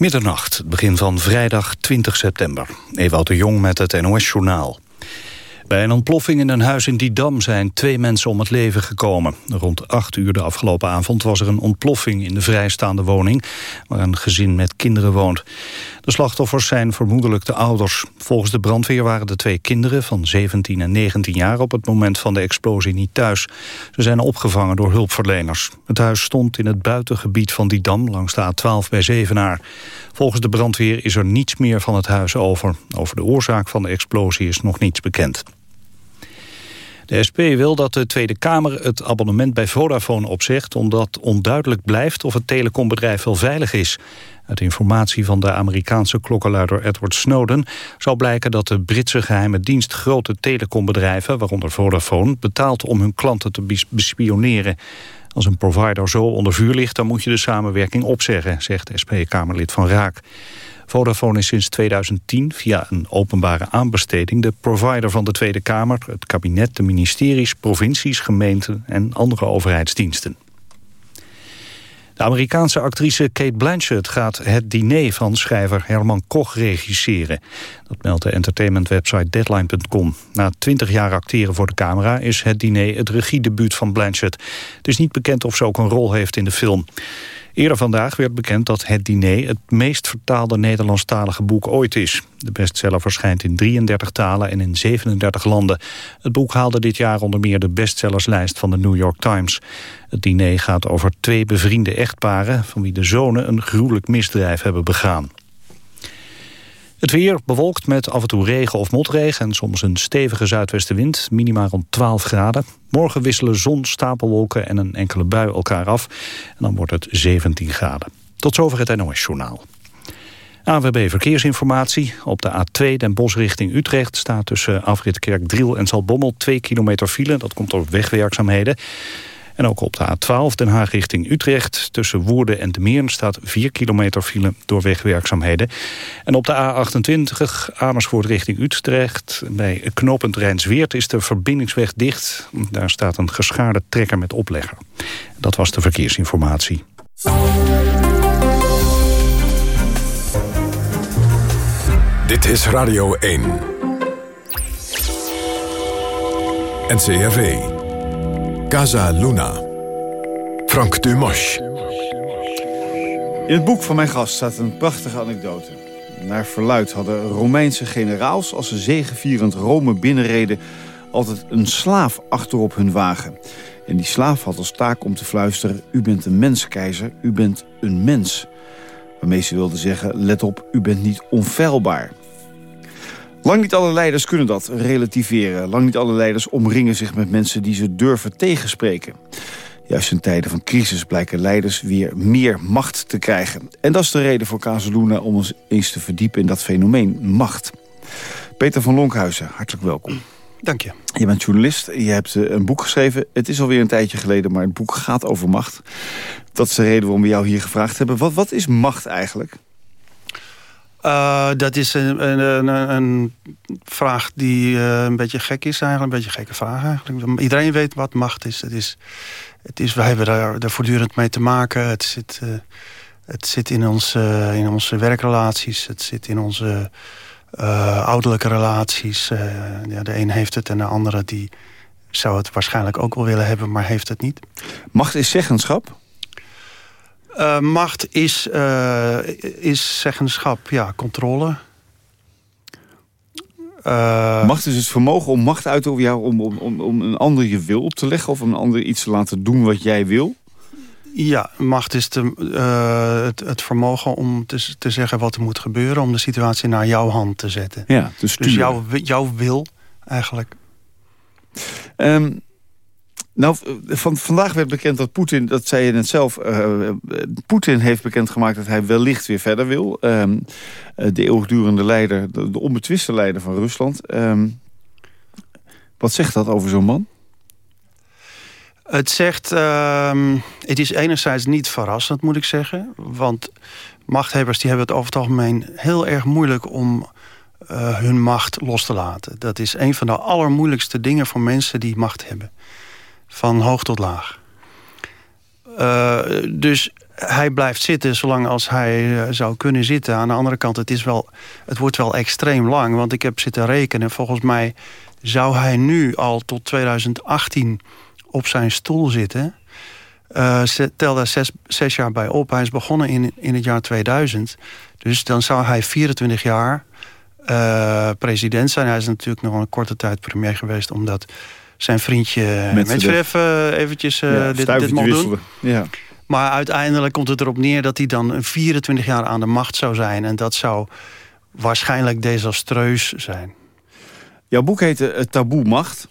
Middernacht, begin van vrijdag 20 september. Ewout de Jong met het NOS-journaal. Bij een ontploffing in een huis in Didam zijn twee mensen om het leven gekomen. Rond acht uur de afgelopen avond was er een ontploffing in de vrijstaande woning... waar een gezin met kinderen woont. De slachtoffers zijn vermoedelijk de ouders. Volgens de brandweer waren de twee kinderen van 17 en 19 jaar... op het moment van de explosie niet thuis. Ze zijn opgevangen door hulpverleners. Het huis stond in het buitengebied van Didam langs de A12 bij Zevenaar. Volgens de brandweer is er niets meer van het huis over. Over de oorzaak van de explosie is nog niets bekend. De SP wil dat de Tweede Kamer het abonnement bij Vodafone opzegt... omdat onduidelijk blijft of het telecombedrijf wel veilig is. Uit informatie van de Amerikaanse klokkenluider Edward Snowden... zou blijken dat de Britse geheime dienst grote telecombedrijven... waaronder Vodafone, betaalt om hun klanten te bespioneren. Als een provider zo onder vuur ligt, dan moet je de samenwerking opzeggen... zegt SP-Kamerlid Van Raak. Vodafone is sinds 2010 via een openbare aanbesteding... de provider van de Tweede Kamer, het kabinet, de ministeries, provincies, gemeenten en andere overheidsdiensten. De Amerikaanse actrice Kate Blanchett gaat het diner van schrijver Herman Koch regisseren. Dat meldt de entertainmentwebsite Deadline.com. Na twintig jaar acteren voor de camera is het diner het regiedebuut van Blanchett. Het is niet bekend of ze ook een rol heeft in de film. Eerder vandaag werd bekend dat Het Diner het meest vertaalde Nederlandstalige boek ooit is. De bestseller verschijnt in 33 talen en in 37 landen. Het boek haalde dit jaar onder meer de bestsellerslijst van de New York Times. Het diner gaat over twee bevriende echtparen... van wie de zonen een gruwelijk misdrijf hebben begaan. Het weer bewolkt met af en toe regen of motregen... en soms een stevige zuidwestenwind, minimaal rond 12 graden. Morgen wisselen zon, stapelwolken en een enkele bui elkaar af. En dan wordt het 17 graden. Tot zover het NOS-journaal. AWB Verkeersinformatie. Op de A2 Den Bosch richting Utrecht staat tussen afrit Kerkdriel en Zalbommel 2 kilometer file. Dat komt door wegwerkzaamheden. En ook op de A12 Den Haag richting Utrecht. Tussen Woerden en de Meern staat 4 kilometer file door wegwerkzaamheden. En op de A28 Amersfoort richting Utrecht. Bij knooppunt Rijnsweert is de verbindingsweg dicht. Daar staat een geschaarde trekker met oplegger. Dat was de verkeersinformatie. Dit is Radio 1. NCRV. Casa Luna. Frank Dumas. In het boek van mijn gast staat een prachtige anekdote. Naar verluid hadden Romeinse generaals als ze zegevierend Rome binnenreden... altijd een slaaf achterop hun wagen. En die slaaf had als taak om te fluisteren... u bent een mens, keizer, u bent een mens. Waarmee ze wilden zeggen, let op, u bent niet onfeilbaar. Lang niet alle leiders kunnen dat relativeren. Lang niet alle leiders omringen zich met mensen die ze durven tegenspreken. Juist in tijden van crisis blijken leiders weer meer macht te krijgen. En dat is de reden voor Kazeluna om ons eens te verdiepen in dat fenomeen macht. Peter van Lonkhuizen, hartelijk welkom. Dank je. Je bent journalist, je hebt eh, een boek geschreven. Het is alweer een tijdje geleden, maar het boek gaat over macht. Dat is de reden waarom we jou hier gevraagd hebben. Wat, wat is macht eigenlijk? Uh, dat is een, een, een, vraag die uh, een beetje gek is eigenlijk. Een beetje gekke vraag eigenlijk. Iedereen weet wat macht is. Het is, het is wij hebben daar, daar voortdurend mee te maken. Het zit, uh, het zit in, ons, in onze werkrelaties. Het zit in onze ouderlijke relaties. ja, de een heeft het en de andere die zou het waarschijnlijk ook wel willen hebben... maar heeft het niet. Macht is zeggenschap? Uh, macht is, uh, is zeggenschap, ja, controle. Uh, macht is het vermogen om macht uit over jou... Om, om, om een ander je wil op te leggen... of een ander iets te laten doen wat jij wil? Ja, macht is het, het, vermogen om te, te, zeggen wat er moet gebeuren... om de situatie naar jouw hand te zetten. Ja, dus jouw, jouw wil eigenlijk. Um, nou, van, vandaag werd bekend dat Poetin, dat zei je net zelf... Uh, Poetin heeft bekendgemaakt dat hij wellicht weer verder wil. Uh, de eeuwigdurende leider, de, onbetwiste leider van Rusland. Uh, wat zegt dat over zo'n man? Het zegt, ehm, het is enerzijds niet verrassend, moet ik zeggen. Want machthebbers die hebben het over het algemeen heel erg moeilijk om hun macht los te laten. Dat is een van de allermoeilijkste dingen voor mensen die macht hebben van hoog tot laag. Uh, dus hij blijft zitten zolang als hij zou kunnen zitten. Aan de andere kant, het, is wel, het wordt wel extreem lang. Want ik heb zitten rekenen. Volgens mij zou hij nu al tot 2018 op zijn stoel zitten. Uh, tel daar zes, zes, jaar bij op. Hij is begonnen in, in het jaar 2000. Dus dan zou hij 24 jaar president zijn. Hij is natuurlijk nog een korte tijd premier geweest... omdat zijn vriendje Medvedev uh, eventjes uh, ja, dit, dit mocht doen. Ja. Maar uiteindelijk komt het erop neer dat hij dan 24 jaar aan de macht zou zijn. En dat zou waarschijnlijk desastreus zijn. Jouw boek heet Taboe Macht.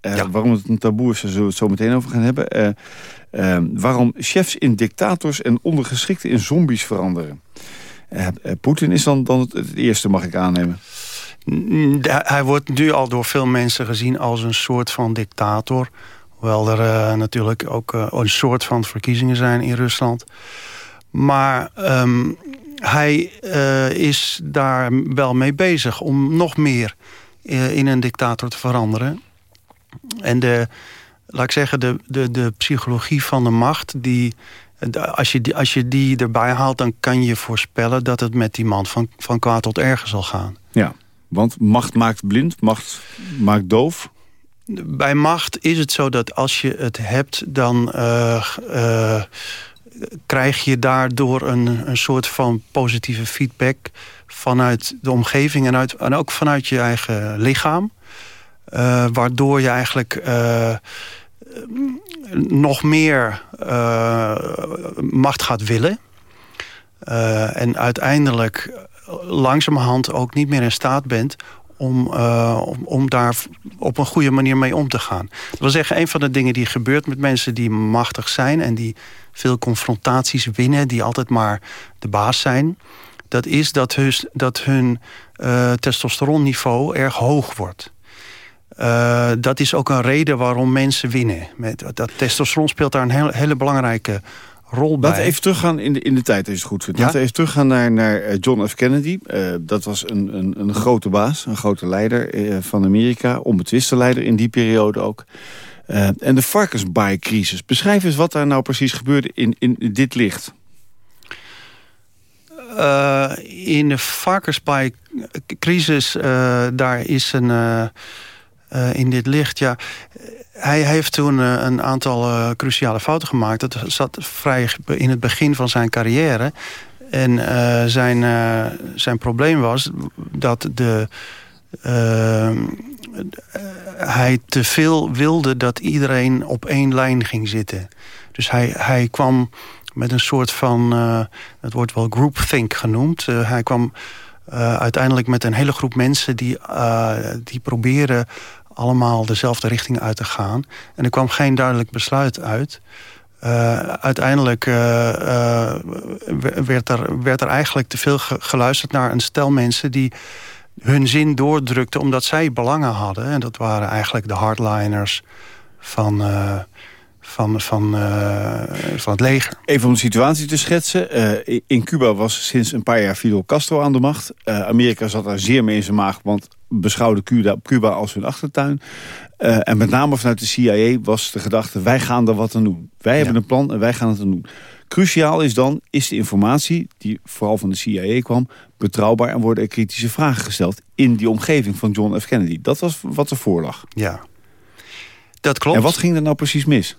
Ja. Waarom het een taboe is, daar zullen we het zo meteen over gaan hebben. waarom chefs in dictators en ondergeschikten in zombies veranderen. Eh, eh, Poetin is dan, dan het, eerste, mag ik aannemen. Hij wordt nu al door veel mensen gezien als een soort van dictator. Hoewel er uh, natuurlijk ook uh, een soort van verkiezingen zijn in Rusland. Maar um, hij uh, is daar wel mee bezig om nog meer in een dictator te veranderen. En de, laat ik zeggen, de, de, de psychologie van de macht... die als je, die, als je die erbij haalt, dan kan je voorspellen... dat het met die man van, van kwaad tot erger zal gaan. Ja, want macht maakt blind, macht maakt doof. Bij macht is het zo dat als je het hebt... dan uh, uh, krijg je daardoor een, een soort van positieve feedback... vanuit de omgeving en, uit, en ook vanuit je eigen lichaam. Uh, waardoor je eigenlijk nog meer macht gaat willen. En uiteindelijk langzamerhand ook niet meer in staat bent om, uh, om, om, daar op een goede manier mee om te gaan. Dat wil zeggen, een van de dingen die gebeurt met mensen die machtig zijn... en die veel confrontaties winnen, die altijd maar de baas zijn... dat is dat, hun, dat hun uh, testosteronniveau erg hoog wordt. Uh, dat is ook een reden waarom mensen winnen. Met, dat testosteron speelt daar een hele belangrijke rol bij. Laten we even teruggaan in de, in de tijd, als je het goed vindt. Ja? Laten we even teruggaan naar, naar eh, John F. Kennedy. Uh, dat was een, een, een, grote baas, een grote leider uh, van Amerika. Onbetwiste leider in die periode ook. en de varkensbaai-crisis. Beschrijf eens wat daar nou precies gebeurde in, in dit licht. in de varkensbaai-crisis, daar is een uh, in dit licht. Ja, hij heeft toen uh, een aantal uh, cruciale fouten gemaakt. Dat zat vrij in het begin van zijn carrière. En zijn, zijn probleem was dat de, hij te veel wilde dat iedereen op één lijn ging zitten. Dus hij, hij kwam met een soort van, het wordt wel groupthink genoemd. hij kwam uiteindelijk met een hele groep mensen die, die proberen allemaal dezelfde richting uit te gaan. En er kwam geen duidelijk besluit uit. Uh, uiteindelijk uh, uh, werd, er, werd er eigenlijk te veel geluisterd naar een stel mensen... die hun zin doordrukten omdat zij belangen hadden. En dat waren eigenlijk de hardliners van, van, van, van het leger. Even om de situatie te schetsen. in Cuba was sinds een paar jaar Fidel Castro aan de macht. Amerika zat daar zeer mee in zijn maag, want beschouwde Cuba, Cuba als hun achtertuin. En met name vanuit de CIA was de gedachte... wij gaan er wat aan doen. Wij hebben een plan en wij gaan het aan doen. Cruciaal is dan, is de informatie die vooral van de CIA kwam... betrouwbaar en worden er kritische vragen gesteld... in die omgeving van John F. Kennedy. Dat was wat er voorlag. Ja, dat klopt. En wat ging er nou precies mis?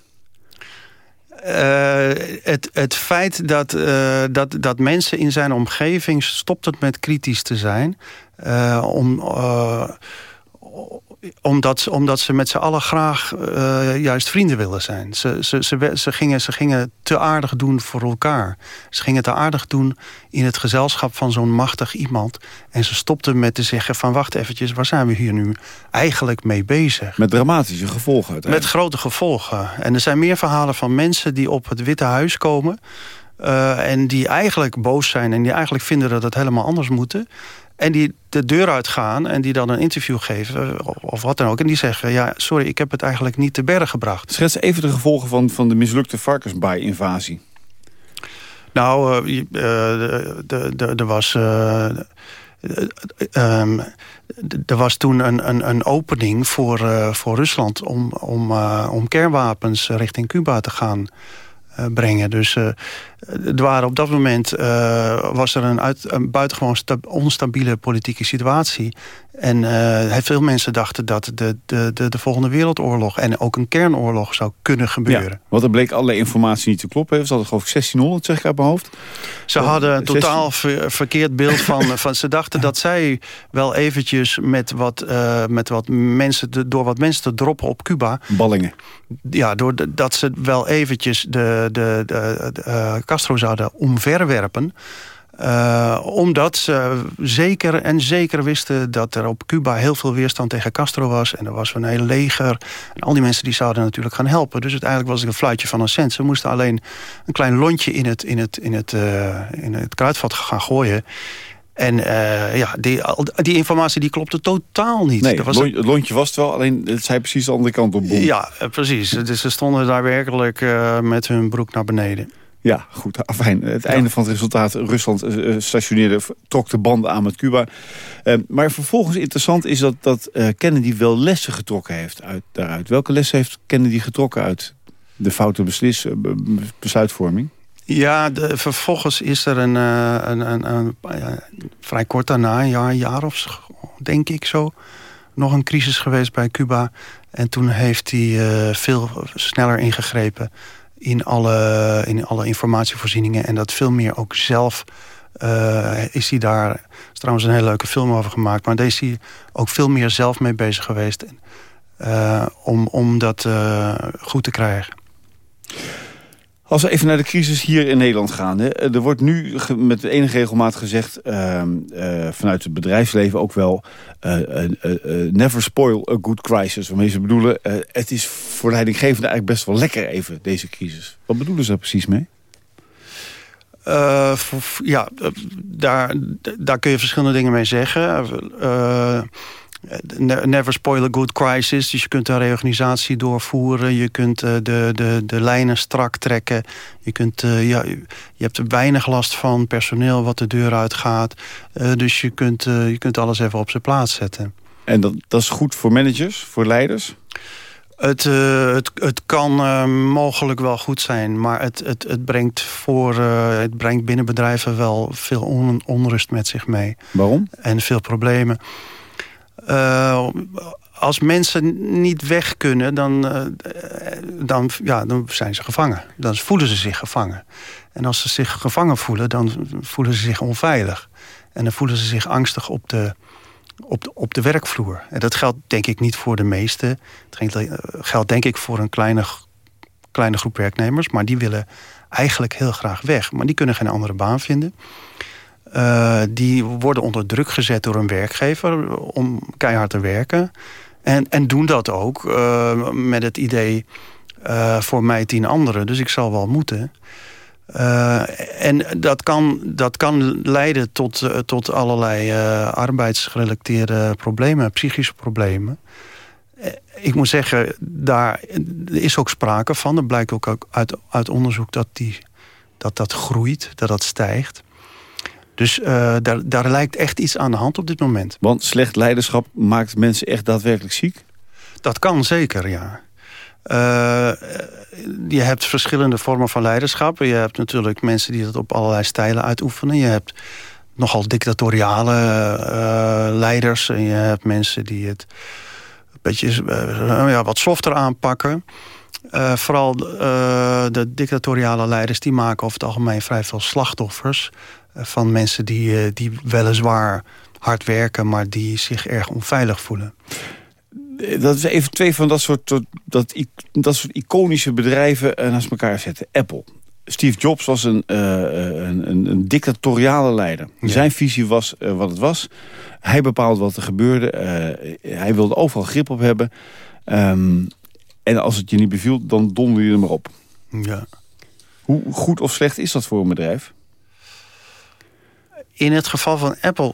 Uh, het, het feit dat, uh, dat, dat mensen in zijn omgeving stopten met kritisch te zijn... Uh, om, omdat, omdat ze met z'n allen graag uh, juist vrienden willen zijn. Ze, ze, ze, ze, gingen, ze gingen te aardig doen voor elkaar. Ze gingen te aardig doen in het gezelschap van zo'n machtig iemand. En ze stopten met te zeggen van wacht eventjes... waar zijn we hier nu eigenlijk mee bezig? Met dramatische gevolgen Met grote gevolgen. En er zijn meer verhalen van mensen die op het Witte Huis komen... Uh, en die eigenlijk boos zijn en die eigenlijk vinden dat het helemaal anders moet. En die de deur uitgaan en die dan een interview geven, of wat dan ook. En die zeggen, ja, sorry, ik heb het eigenlijk niet te bergen gebracht. Schets even de gevolgen van, van de mislukte varkensbaai-invasie. Nou, uh, er was... Uh, um, er was toen een, een, een opening voor, uh, voor Rusland... om, om, om kernwapens richting Cuba te gaan brengen. Dus er waren op dat moment was er een, uit, een buitengewoon onstabiele politieke situatie. En uh, veel mensen dachten dat de, de, de, de, volgende wereldoorlog... en ook een kernoorlog zou kunnen gebeuren. Ja, want er bleek allerlei informatie niet te kloppen. Ze hadden geloof ik 1600, zeg ik uit mijn hoofd. Ze hadden een totaal verkeerd beeld van, van... Ze dachten dat zij wel eventjes met wat, uh, met wat mensen... door wat mensen te droppen op Cuba... Ballingen. Ja, doordat ze wel eventjes de, de, de, de Castro zouden omverwerpen... Uh, omdat ze zeker en zeker wisten dat er op Cuba heel veel weerstand tegen Castro was. En er was een heel leger. En al die mensen die zouden natuurlijk gaan helpen. Dus uiteindelijk was het een fluitje van een cent. Ze moesten alleen een klein lontje in het, in het, in het, uh, in het kruidvat gaan gooien. En uh, ja, die, die informatie die klopte totaal niet. Nee, was het lontje was het wel, alleen het zei precies de andere kant op boel. Ja, precies. Dus ze stonden daar werkelijk met hun broek naar beneden. Ja, goed. Afijn, het einde van het resultaat. Rusland uh, stationeerde, trok de banden aan met Cuba. Uh, maar vervolgens interessant is dat, dat uh, Kennedy wel lessen getrokken heeft uit, daaruit. Welke lessen heeft Kennedy getrokken uit de foute beslis, besluitvorming? Ja, de, vervolgens is er een, een, een, een vrij kort daarna, een jaar, een jaar of denk ik zo... nog een crisis geweest bij Cuba. En toen heeft hij veel sneller ingegrepen in alle, in alle informatievoorzieningen. En dat veel meer ook zelf uh, is hij daar... trouwens een hele leuke film over gemaakt. Maar daar is hij ook veel meer zelf mee bezig geweest. Uh, om, om dat uh, goed te krijgen. Als we even naar de crisis hier in Nederland gaan. Hè. Er wordt nu met enige regelmaat gezegd... Uh, uh, vanuit het bedrijfsleven ook wel... Uh, never spoil a good crisis. Waarmee ze bedoelen... het is voor leidinggevenden eigenlijk best wel lekker even, deze crisis. Wat bedoelen ze daar precies mee? ja, daar, daar kun je verschillende dingen mee zeggen. Never spoil a good crisis. Dus je kunt een reorganisatie doorvoeren. Je kunt uh, de, de, de lijnen strak trekken. Je, kunt, uh, ja, je hebt er weinig last van personeel wat de deur uitgaat. Dus je kunt, je kunt alles even op zijn plaats zetten. En dat, dat is goed voor managers, voor leiders? Het, het, het kan mogelijk wel goed zijn, maar het, het, het, brengt voor, het brengt binnen bedrijven wel veel on, onrust met zich mee. Waarom? En veel problemen. Uh, als mensen niet weg kunnen, dan, uh, dan, ja, dan zijn ze gevangen. Dan voelen ze zich gevangen. En als ze zich gevangen voelen, dan voelen ze zich onveilig. En dan voelen ze zich angstig op de, op de, op de werkvloer. En dat geldt denk ik niet voor de meeste. Het geldt denk ik voor een kleine groep werknemers. Maar die willen eigenlijk heel graag weg. Maar die kunnen geen andere baan vinden. Uh, die worden onder druk gezet door een werkgever om keihard te werken. En, en doen dat ook uh, met het idee uh, voor mij tien anderen. Dus ik zal wel moeten. en dat kan, dat kan leiden tot, tot allerlei arbeidsgerelateerde problemen, psychische problemen. Ik moet zeggen, daar is ook sprake van. Er blijkt ook uit, uit onderzoek dat, die, dat dat groeit, dat dat stijgt. Dus uh, daar, daar lijkt echt iets aan de hand op dit moment. Want slecht leiderschap maakt mensen echt daadwerkelijk ziek? Dat kan zeker, ja. Uh, je hebt verschillende vormen van leiderschap. Je hebt natuurlijk mensen die dat op allerlei stijlen uitoefenen. Je hebt nogal dictatoriale uh, leiders. En je hebt mensen die het een beetje ja, wat softer aanpakken. Uh, vooral de dictatoriale leiders die maken over het algemeen vrij veel slachtoffers van mensen die, eh, die weliswaar hard werken... maar die zich erg onveilig voelen. Dat is even twee van dat soort, dat, dat soort iconische bedrijven eh, naast elkaar zetten. Apple. Steve Jobs was een, uh, een, een, een, dictatoriale leider. Zijn visie was wat het was. Hij bepaalde wat er gebeurde. Uh, hij wilde overal grip op hebben. Um, en als het je niet beviel, dan donder je er maar op. Ja. Hoe goed of slecht is dat voor een bedrijf? In het geval van Apple...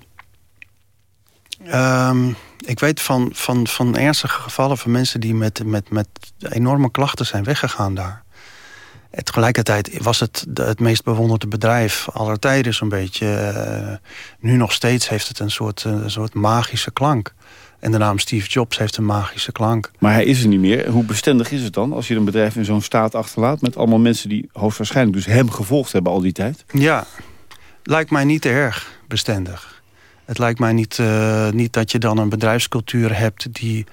Um, ik weet van, van, van ernstige gevallen van mensen die met, met, met enorme klachten zijn weggegaan daar. En tegelijkertijd was het het meest bewonderde bedrijf aller tijden zo'n beetje. Uh, nu nog steeds heeft het een soort, een soort magische klank. En de naam Steve Jobs heeft een magische klank. Maar hij is er niet meer. Hoe bestendig is het dan als je een bedrijf in zo'n staat achterlaat... met allemaal mensen die hoogstwaarschijnlijk dus hem gevolgd hebben al die tijd? Ja, lijkt mij niet erg bestendig. Het lijkt mij niet, uh, niet dat je dan een bedrijfscultuur hebt die,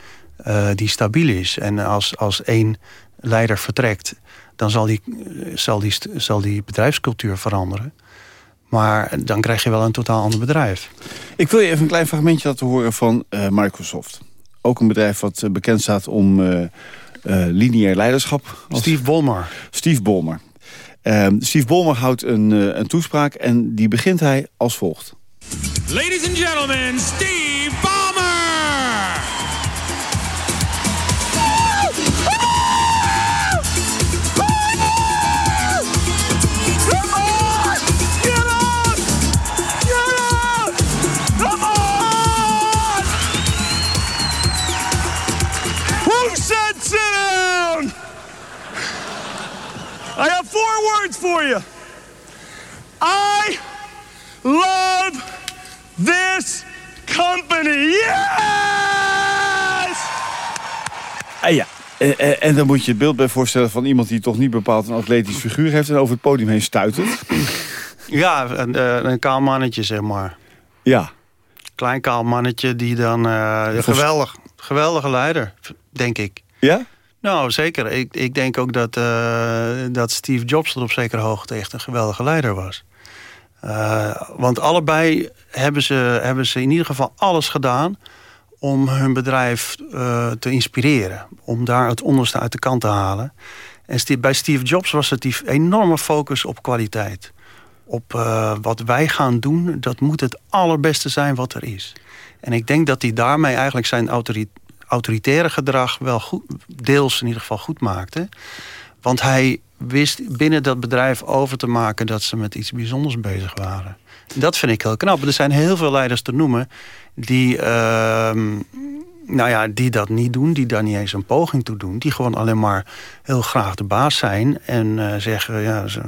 uh, die stabiel is. En als, als één leider vertrekt, dan zal die, zal, die, zal die bedrijfscultuur veranderen. Maar dan krijg je wel een totaal ander bedrijf. Ik wil je even een klein fragmentje laten horen van uh, Microsoft. Ook een bedrijf wat bekend staat om lineair leiderschap. Steve Ballmer. Steve Ballmer. Ehm, Steve Ballmer houdt een, een toespraak en die begint hij als volgt. Ladies and gentlemen, Steve Ballmer! I have four words for you. I love this company. Yes! Ah ja, en, en dan moet je het beeld bij voorstellen van iemand die toch niet bepaald een atletisch figuur heeft en over het podium heen stuitert. Ja, een, eh, een kaal mannetje, zeg maar. Ja. Klein kaal mannetje die dan... Uh, geweldig, geweldige leider, denk ik. Ja? Nou, zeker. Ik, ik denk ook dat, uh, dat Steve Jobs tot op zekere hoogte echt een geweldige leider was. Uh, want allebei hebben ze, hebben ze in ieder geval alles gedaan om hun bedrijf uh, te inspireren. Om daar het onderste uit de kant te halen. En bij Steve Jobs was het die enorme focus op kwaliteit. Op wat wij gaan doen, dat moet het allerbeste zijn wat er is. En ik denk dat hij daarmee eigenlijk zijn autori autoritaire gedrag... wel goed, deels in ieder geval goed maakte. Want hij wist binnen dat bedrijf over te maken... dat ze met iets bijzonders bezig waren. Dat vind ik heel knap. Er zijn heel veel leiders te noemen... die, uh, nou ja, die dat niet doen, die daar niet eens een poging toe doen... die gewoon alleen maar heel graag de baas zijn... en uh, zeggen, ja, zo,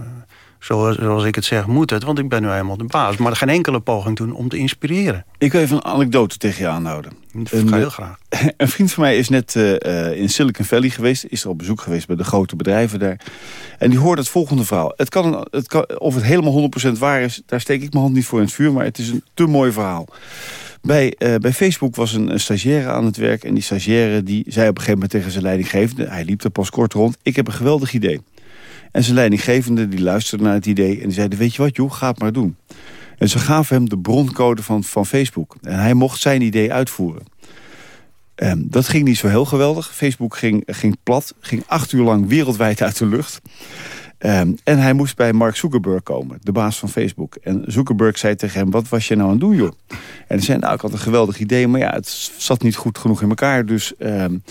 zoals, zoals ik het zeg, moet het... want ik ben nu helemaal de baas. Maar geen enkele poging doen om te inspireren. Ik wil even een anekdote tegen je aanhouden. Dat ga heel graag. Een vriend van mij is net uh, in Silicon Valley geweest. Is er op bezoek geweest bij de grote bedrijven daar. En die hoort het volgende verhaal. Het kan, het kan, of het helemaal 100% waar is, daar steek ik mijn hand niet voor in het vuur. Maar het is een te mooi verhaal. Bij, uh, bij Facebook was een, een, stagiaire aan het werk. En die stagiaire die zei op een gegeven moment tegen zijn leidinggevende... hij liep er pas kort rond, ik heb een geweldig idee. En zijn leidinggevende die luisterde naar het idee... en die zeiden, weet je wat joh, ga het maar doen. En ze gaven hem de broncode van, van Facebook. En hij mocht zijn idee uitvoeren. Um, dat ging niet zo heel geweldig. Facebook ging, ging plat, ging acht uur lang wereldwijd uit de lucht. Um, en hij moest bij Mark Zuckerberg komen, de baas van Facebook. En Zuckerberg zei tegen hem, wat was je nou aan het doen, joh? En hij zei, nou, ik had een geweldig idee, maar ja, het zat niet goed genoeg in elkaar. Dus um,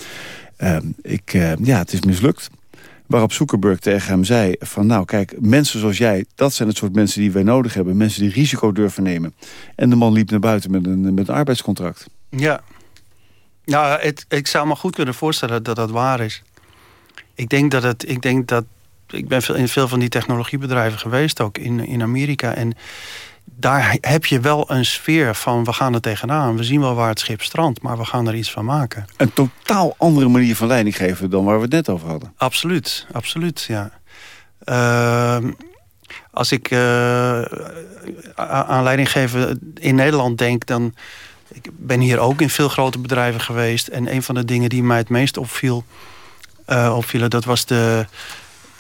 ik, ja, het is mislukt. Waarop Zuckerberg tegen hem zei van nou kijk, mensen zoals jij... dat zijn het soort mensen die wij nodig hebben. Mensen die risico durven nemen. En de man liep naar buiten met een, met een arbeidscontract. Ja, nou, het, ik zou me goed kunnen voorstellen dat dat waar is. Ik denk dat het, ik denk dat, ik ben in veel van die technologiebedrijven geweest, ook in, in Amerika. En daar heb je wel een sfeer van, we gaan er tegenaan. We zien wel waar het schip strandt, maar we gaan er iets van maken. Een totaal andere manier van leiding geven dan waar we het net over hadden. Absoluut, absoluut, ja. Uh, als ik uh, aan leiding geven in Nederland denk, dan ik ben hier ook in veel grote bedrijven geweest. En een van de dingen die mij het meest opviel, uh, opvielen... dat was de,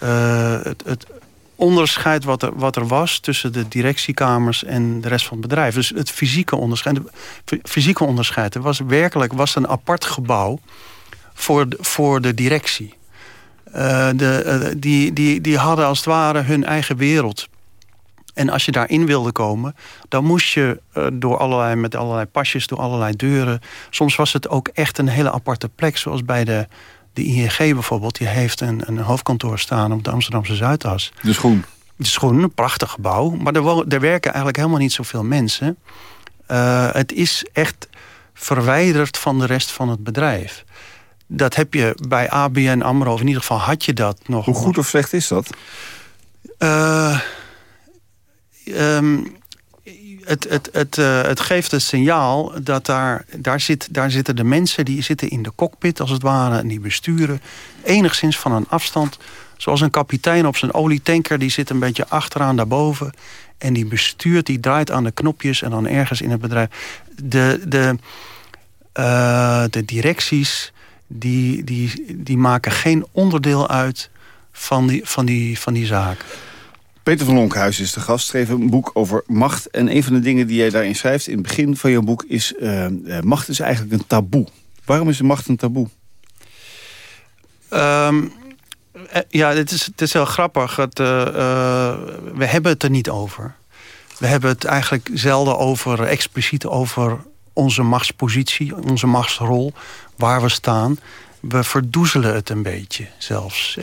uh, het, het, onderscheid wat er, wat er was... tussen de directiekamers en de rest van het bedrijf. Dus het fysieke onderscheid. fysieke onderscheid. Er was werkelijk was een apart gebouw voor de, voor de directie. Uh, de, die, die, die hadden als het ware hun eigen wereld en als je daarin wilde komen, dan moest je uh, door allerlei, met allerlei pasjes, door allerlei deuren. Soms was het ook echt een hele aparte plek, zoals bij de, de ING bijvoorbeeld. Die heeft een, een hoofdkantoor staan op de Amsterdamse Zuidas. De Schoen. De Schoen, een prachtig gebouw. Maar er, er werken eigenlijk helemaal niet zoveel mensen. Uh, het is echt verwijderd van de rest van het bedrijf. Dat heb je bij ABN AMRO, of in ieder geval had je dat nog. Hoe goed of slecht is dat? Uh, Um, het, het, het, uh, het geeft het signaal dat daar, daar, zit, daar zitten de mensen... die zitten in de cockpit als het ware en die besturen... enigszins van een afstand. Zoals een kapitein op zijn olietanker... die zit een beetje achteraan daarboven... en die bestuurt, die draait aan de knopjes... en dan ergens in het bedrijf... de, de, uh, de directies die, die, die maken geen onderdeel uit van die, van die, van die zaak. Peter van Lonkhuis is de gast, schreef een boek over macht. En een van de dingen die jij daarin schrijft in het begin van je boek... is uh, macht is eigenlijk een taboe. Waarom is de macht een taboe? Um, ja, het is, het is heel grappig. Het, uh, we hebben het er niet over. We hebben het eigenlijk zelden over, expliciet over onze machtspositie, onze machtsrol, waar we staan. We verdoezelen het een beetje zelfs.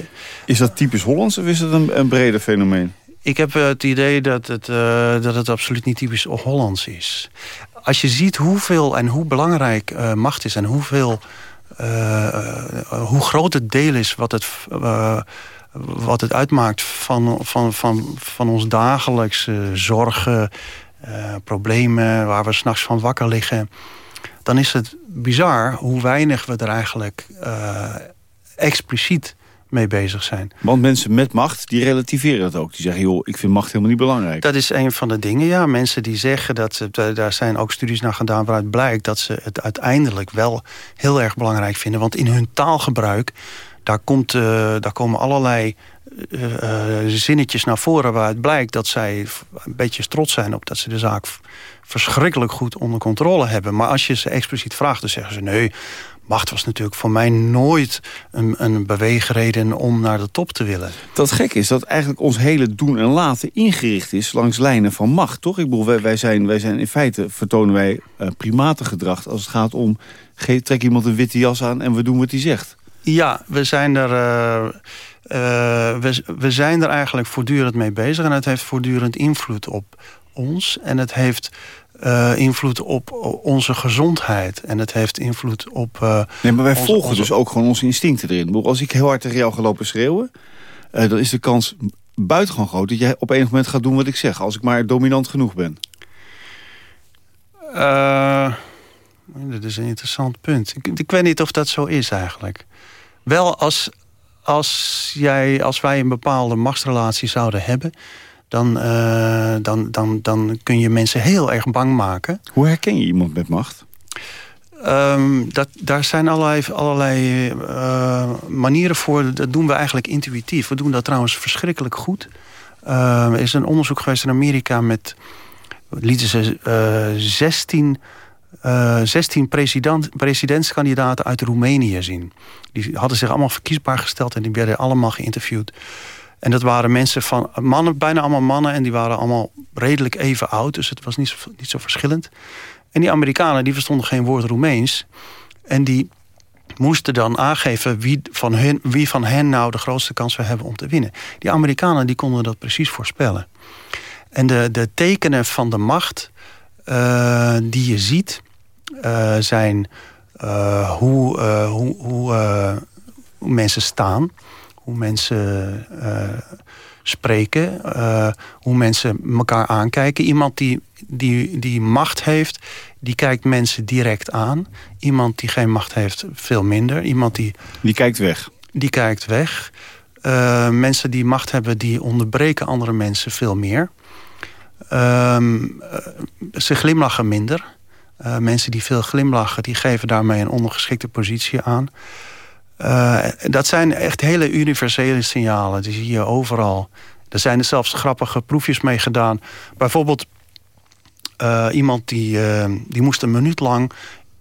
Is dat typisch Hollands of is het een, een breder fenomeen? Ik heb het idee dat het, uh, dat het absoluut niet typisch Hollands is. Als je ziet hoeveel en hoe belangrijk uh, macht is... en hoeveel, hoe groot het deel is wat het, wat het uitmaakt... Van, van, van, van ons dagelijkse zorgen, problemen... waar we s'nachts van wakker liggen... dan is het bizar hoe weinig we er eigenlijk expliciet mee bezig zijn. Want mensen met macht, die relativeren dat ook. Die zeggen, joh, ik vind macht helemaal niet belangrijk. Dat is een van de dingen, ja. Mensen die zeggen dat ze... Daar zijn ook studies naar gedaan waaruit blijkt... dat ze het uiteindelijk wel heel erg belangrijk vinden. Want in hun taalgebruik... daar, komt, uh, daar komen allerlei uh, uh, zinnetjes naar voren... waaruit blijkt dat zij een beetje trots zijn op dat ze de zaak verschrikkelijk goed onder controle hebben. Maar als je ze expliciet vraagt, dan zeggen ze... nee, macht was natuurlijk voor mij nooit een, een beweegreden om naar de top te willen. Dat gek is dat eigenlijk ons hele doen en laten ingericht is langs lijnen van macht, toch? Ik bedoel, wij, wij zijn, wij zijn in feite, vertonen wij uh, primatengedrag als het gaat om... trek iemand een witte jas aan en we doen wat hij zegt. Ja, we zijn er... Uh, uh, we, we zijn er eigenlijk voortdurend mee bezig... en het heeft voortdurend invloed op ons. En het heeft uh, invloed op onze gezondheid. En het heeft invloed op... Uh, nee, maar wij onze, volgen onze... dus ook gewoon onze instincten erin. Als ik heel hard tegen jou ga lopen schreeuwen... Uh, dan is de kans buitengewoon groot dat jij op enig moment gaat doen wat ik zeg. Als ik maar dominant genoeg ben. dat is een interessant punt. Ik, ik, weet niet of dat zo is eigenlijk. Wel als, als, jij, als wij een bepaalde machtsrelatie zouden hebben dan, uh, dan, dan, dan kun je mensen heel erg bang maken. Hoe herken je iemand met macht? Um, dat, daar zijn allerlei, allerlei uh, manieren voor. Dat doen we eigenlijk intuïtief. We doen dat trouwens verschrikkelijk goed. Uh, er is een onderzoek geweest in Amerika met... lieten ze 16, 16 president, presidentskandidaten uit Roemenië zien. Die hadden zich allemaal verkiesbaar gesteld... en die werden allemaal geïnterviewd. En dat waren mensen van mannen, bijna allemaal mannen. En die waren allemaal redelijk even oud. Dus het was niet zo, niet zo verschillend. En die Amerikanen die verstonden geen woord Roemeens. En die moesten dan aangeven wie van, hen, wie van hen nou de grootste kans zou hebben om te winnen. Die Amerikanen die konden dat precies voorspellen. En de, de tekenen van de macht uh, die je ziet... Uh, zijn hoe, hoe, hoe, hoe mensen staan hoe mensen uh, spreken, uh, hoe mensen elkaar aankijken. Iemand die, die, die macht heeft, die kijkt mensen direct aan. Iemand die geen macht heeft, veel minder. Iemand die... Die kijkt weg. Die kijkt weg. Uh, mensen die macht hebben, die onderbreken andere mensen veel meer. Um, ze glimlachen minder. mensen die veel glimlachen, die geven daarmee een ondergeschikte positie aan. Uh, dat zijn echt hele universele signalen. Die zie je overal. Er zijn er zelfs grappige proefjes mee gedaan. Bijvoorbeeld uh, iemand die, uh, die moest een minuut lang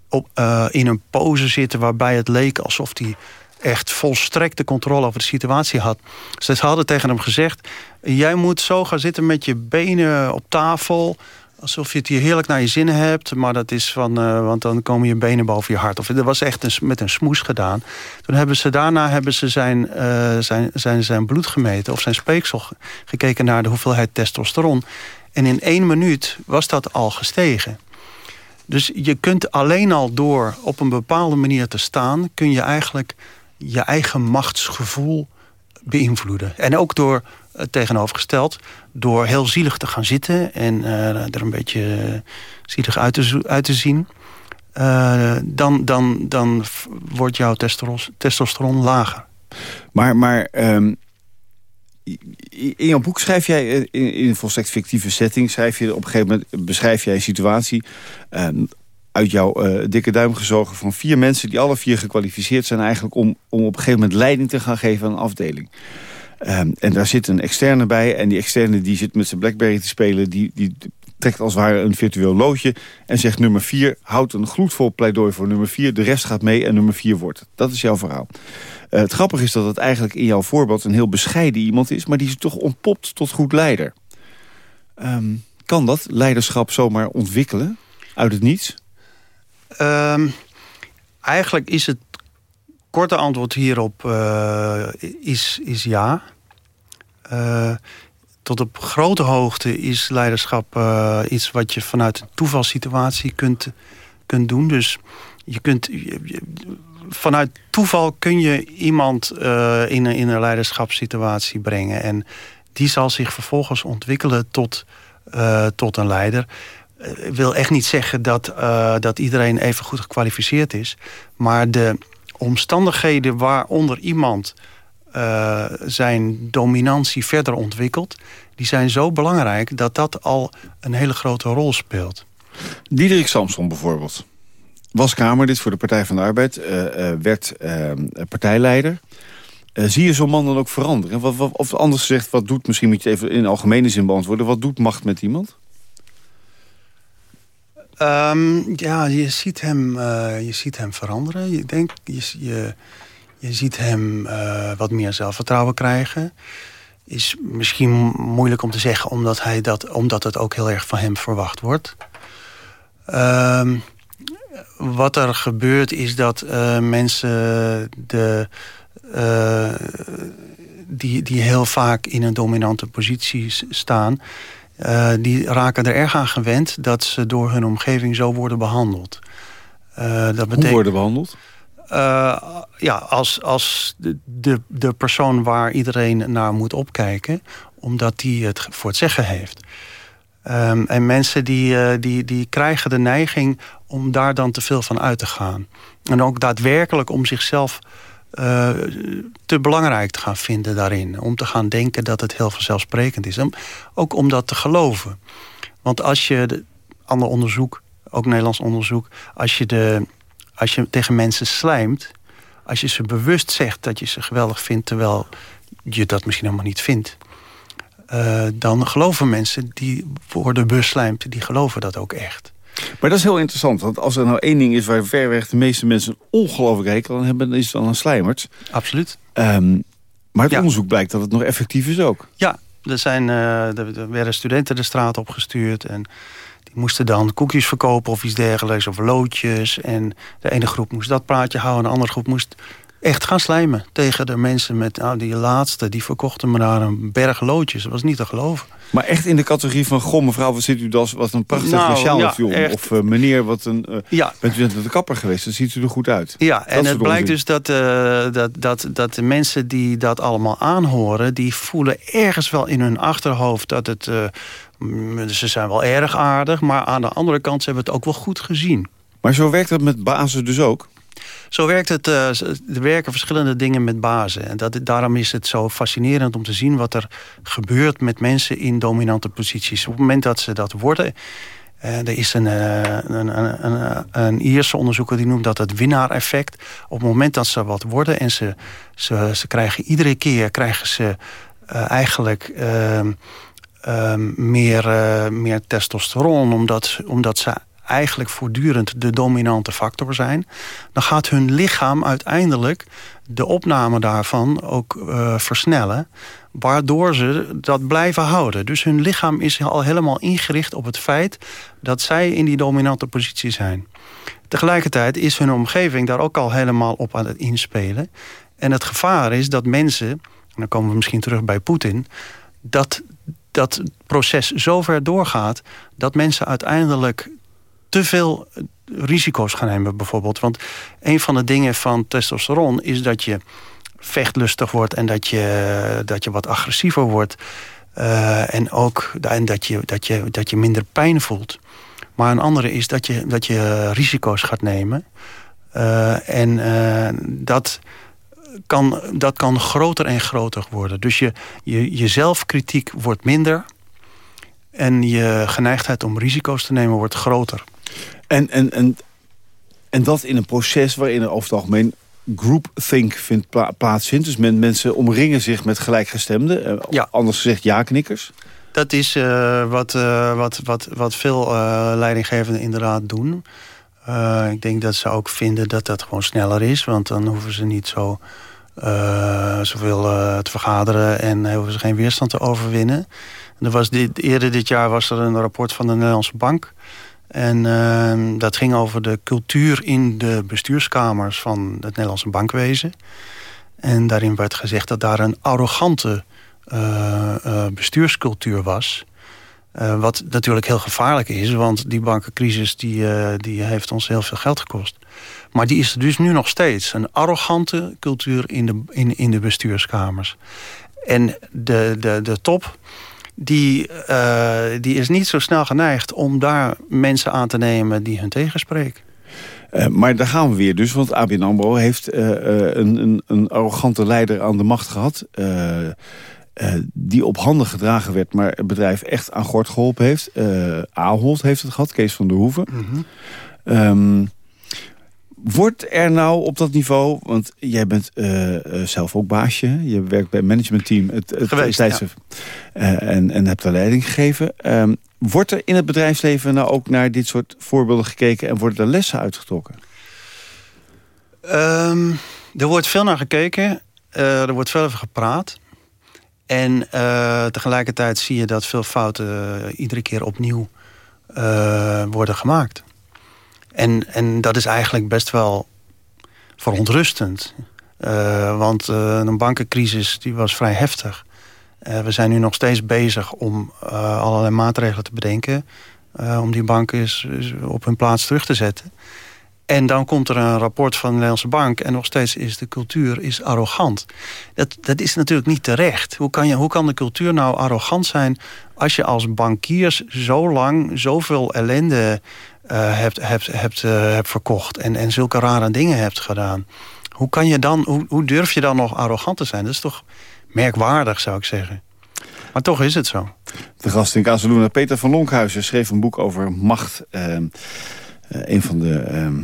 op, in een pose zitten... waarbij het leek alsof hij echt volstrekte controle over de situatie had. Ze hadden tegen hem gezegd... jij moet zo gaan zitten met je benen op tafel alsof je het hier heerlijk naar je zin hebt. Maar dat is van, uh, want dan komen je benen boven je hart. Of dat was echt met een smoes gedaan. Toen hebben ze daarna hebben ze zijn, uh, zijn, zijn, zijn bloed gemeten. Of zijn speeksel gekeken naar de hoeveelheid testosteron. En in één minuut was dat al gestegen. Dus je kunt alleen al door op een bepaalde manier te staan... kun je eigenlijk je eigen machtsgevoel beïnvloeden. En ook door tegenovergesteld. Door heel zielig te gaan zitten en er een beetje zielig uit te, uit te zien. dan, dan, dan wordt jouw testosteron lager. Maar, maar um, in jouw boek schrijf jij in, een volstrekt fictieve setting... Schrijf je op een gegeven moment beschrijf jij een situatie... Um, uit jouw dikke duim gezogen van vier mensen... die alle vier gekwalificeerd zijn eigenlijk om, om op een gegeven moment leiding te gaan geven aan een afdeling. Um, en daar zit een externe bij en die externe die zit met zijn Blackberry te spelen... die, die trekt als het ware een virtueel loodje en zegt nummer vier... houdt een gloedvol pleidooi voor nummer vier, de rest gaat mee en nummer vier wordt. Dat is jouw verhaal. Uh, het grappige is dat het eigenlijk in jouw voorbeeld een heel bescheiden iemand is... maar die is toch ontpopt tot goed leider. Um, kan dat leiderschap zomaar ontwikkelen uit het niets? Um, eigenlijk is het korte antwoord hierop uh, is, is ja. Uh, tot op grote hoogte is leiderschap uh, iets wat je vanuit een toevalssituatie kunt, kunt doen. Dus je kunt, vanuit toeval kun je iemand in, een, in een leiderschapssituatie brengen. En die zal zich vervolgens ontwikkelen tot, tot een leider. Ik wil echt niet zeggen dat, dat iedereen even goed gekwalificeerd is. Maar de omstandigheden waaronder iemand uh, zijn dominantie verder ontwikkelt... die zijn zo belangrijk dat dat al een hele grote rol speelt. Diederik Samson bijvoorbeeld was Kamerlid voor de Partij van de Arbeid, uh, uh, werd partijleider. zie je zo'n man dan ook veranderen? Of anders gezegd, wat doet, misschien moet je even in algemene zin beantwoorden... wat doet macht met iemand? Um, ja, je ziet, hem, je ziet hem veranderen. Je, denkt, je, je, je ziet hem wat meer zelfvertrouwen krijgen is misschien moeilijk om te zeggen... omdat, hij dat, omdat het ook heel erg van hem verwacht wordt. Um, wat er gebeurt is dat uh, mensen de, die, die heel vaak in een dominante positie staan... Uh, die raken er erg aan gewend dat ze door hun omgeving zo worden behandeld. dat betekent, Hoe worden behandeld? ja, als, als de, de, de persoon waar iedereen naar moet opkijken... omdat die het voor het zeggen heeft. Um, en mensen die, die, die krijgen de neiging om daar dan te veel van uit te gaan. En ook daadwerkelijk om zichzelf uh, te belangrijk te gaan vinden daarin. Om te gaan denken dat het heel vanzelfsprekend is. Ook om dat te geloven. Want als je, de, ander onderzoek, ook Nederlands onderzoek... als je, de, als je tegen mensen slijmt... als je ze bewust zegt dat je ze geweldig vindt... terwijl je dat misschien helemaal niet vindt... Uh, dan geloven mensen die worden beslijmd... die geloven dat ook echt. Maar dat is heel interessant, want als er nou één ding is... waar verreweg de meeste mensen ongelooflijk hekel aan hebben... is het dan een slijmert. Absoluut. Um, maar het onderzoek blijkt dat het nog effectief is ook. Ja, er, zijn, uh, er werden studenten de straat opgestuurd... en die moesten dan koekjes verkopen of iets dergelijks... of loodjes. En de ene groep moest dat praatje houden... de andere groep moest echt gaan slijmen tegen de mensen met nou, die laatste. Die verkochten me daar een berg loodjes. Dat was niet te geloven. Maar echt in de categorie van... goh, mevrouw, wat zit u das? Wat een prachtig nou, ja, Of uh, meneer, wat een, uh, ja. bent u net de kapper geweest? Dan ziet u er goed uit. Ja, en het blijkt dus dat, uh, dat, dat, dat de mensen die dat allemaal aanhoren... die voelen ergens wel in hun achterhoofd dat het... ze zijn wel erg aardig, maar aan de andere kant... ze hebben het ook wel goed gezien. Maar zo werkt dat met bazen dus ook? Zo werkt het. Uh, er werken verschillende dingen met bazen. En dat, daarom is het zo fascinerend om te zien wat er gebeurt met mensen in dominante posities. Op het moment dat ze dat worden. Uh, er is een, uh, een, een, een, een Ierse onderzoeker die noemt dat het winnaar-effect. Op het moment dat ze wat worden en ze, ze, ze krijgen iedere keer krijgen ze eigenlijk ehm, ehm, meer, meer testosteron, omdat, omdat ze eigenlijk voortdurend de dominante factor zijn... dan gaat hun lichaam uiteindelijk de opname daarvan ook uh, versnellen... waardoor ze dat blijven houden. Dus hun lichaam is al helemaal ingericht op het feit... dat zij in die dominante positie zijn. Tegelijkertijd is hun omgeving daar ook al helemaal op aan het inspelen. En het gevaar is dat mensen, en dan komen we misschien terug bij Poetin... dat dat proces zo ver doorgaat dat mensen uiteindelijk te veel risico's gaan nemen bijvoorbeeld. Want een van de dingen van testosteron is dat je vechtlustig wordt en dat je, dat je wat agressiever wordt. Uh, en ook dat, je, dat, je, dat je minder pijn voelt. Maar een andere is dat je, dat je risico's gaat nemen. Uh, en uh, dat, kan, dat kan groter en groter worden. Dus je, je, je zelfkritiek wordt minder. En je geneigdheid om risico's te nemen wordt groter. En, en, en, en dat in een proces waarin er over het algemeen groupthink vindt pla plaatsvindt. Dus men, mensen omringen zich met gelijkgestemden. Uh, ja. Anders gezegd ja-knikkers. Dat is uh, wat, uh, wat, wat, wat veel leidinggevenden inderdaad doen. ik denk dat ze ook vinden dat dat gewoon sneller is. Want dan hoeven ze niet zo zoveel te vergaderen... en hoeven ze geen weerstand te overwinnen. er was dit, eerder dit jaar was er een rapport van de Nederlandse Bank... En uh, dat ging over de cultuur in de bestuurskamers van het Nederlandse bankwezen. En daarin werd gezegd dat daar een arrogante uh, uh, bestuurscultuur was. Uh, wat natuurlijk heel gevaarlijk is, want die bankencrisis die, die heeft ons heel veel geld gekost. Maar die is er dus nu nog steeds. Een arrogante cultuur in de, in, in de bestuurskamers. En de, de, de top die, uh, die is niet zo snel geneigd om daar mensen aan te nemen die hun tegenspreken. Uh, maar daar gaan we weer dus, want ABN AMRO heeft uh, een, een, een, arrogante leider aan de macht gehad... die op handen gedragen werd, maar het bedrijf echt aan gort geholpen heeft. Ahold heeft het gehad, Kees van der Hoeven. Mm -hmm. Wordt er nou op dat niveau, want jij bent uh, zelf ook baasje. Je werkt bij het managementteam het, het Geweest, ja. uh, en, en hebt daar leiding gegeven. Um, wordt er in het bedrijfsleven nou ook naar dit soort voorbeelden gekeken... en worden er lessen uitgetrokken? Um, er wordt veel naar gekeken. er wordt veel over gepraat. En tegelijkertijd zie je dat veel fouten iedere keer opnieuw worden gemaakt. En, en dat is eigenlijk best wel verontrustend. Uh, want uh, een bankencrisis die was vrij heftig. Uh, we zijn nu nog steeds bezig om allerlei maatregelen te bedenken... om die banken op hun plaats terug te zetten. En dan komt er een rapport van de Nederlandse bank... en nog steeds is de cultuur is arrogant. Dat, dat is natuurlijk niet terecht. Hoe kan, je, hoe kan de cultuur nou arrogant zijn... als je als bankiers zo lang zoveel ellende uh, hebt, hebt, hebt, uh, hebt verkocht en, en zulke rare dingen hebt gedaan. Hoe, kan je dan, hoe, hoe durf je dan nog arrogant te zijn? Dat is toch merkwaardig, zou ik zeggen. Maar toch is het zo. De gast in Casaluna, Peter van Lonkhuizen, schreef een boek over macht. Uh, een van de ehm,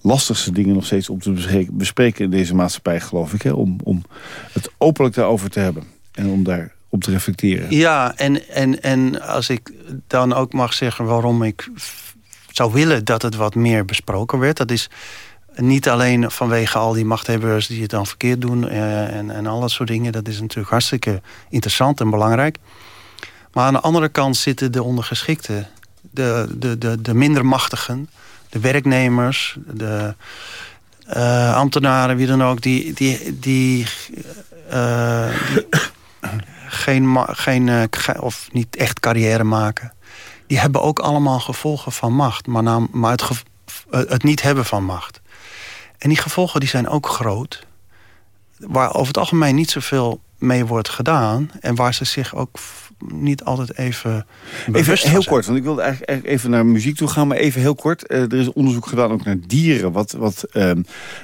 lastigste dingen nog steeds om te bespreken in deze maatschappij, geloof ik. Hè? Om, om het openlijk daarover te hebben. En om daar op te reflecteren. Ja, en, en, en als ik dan ook mag zeggen waarom ik zou willen dat het wat meer besproken werd. Dat is niet alleen vanwege al die machthebbers die het dan verkeerd doen... Eh, en, en al dat soort dingen. Dat is natuurlijk hartstikke interessant en belangrijk. Maar aan de andere kant zitten de ondergeschikten. De, de, de, de minder machtigen. De werknemers. De uh, ambtenaren, wie dan ook. Die, die, die, uh, die geen, geen of niet echt carrière maken die hebben ook allemaal gevolgen van macht. Maar, naam, maar het, het niet hebben van macht. En die gevolgen die zijn ook groot. Waar over het algemeen niet zoveel mee wordt gedaan. En waar ze zich ook niet altijd even Even heel kort, want ik wilde eigenlijk even naar muziek toe gaan. Maar even heel kort. Uh, er is onderzoek gedaan ook naar dieren. Wat, wat uh,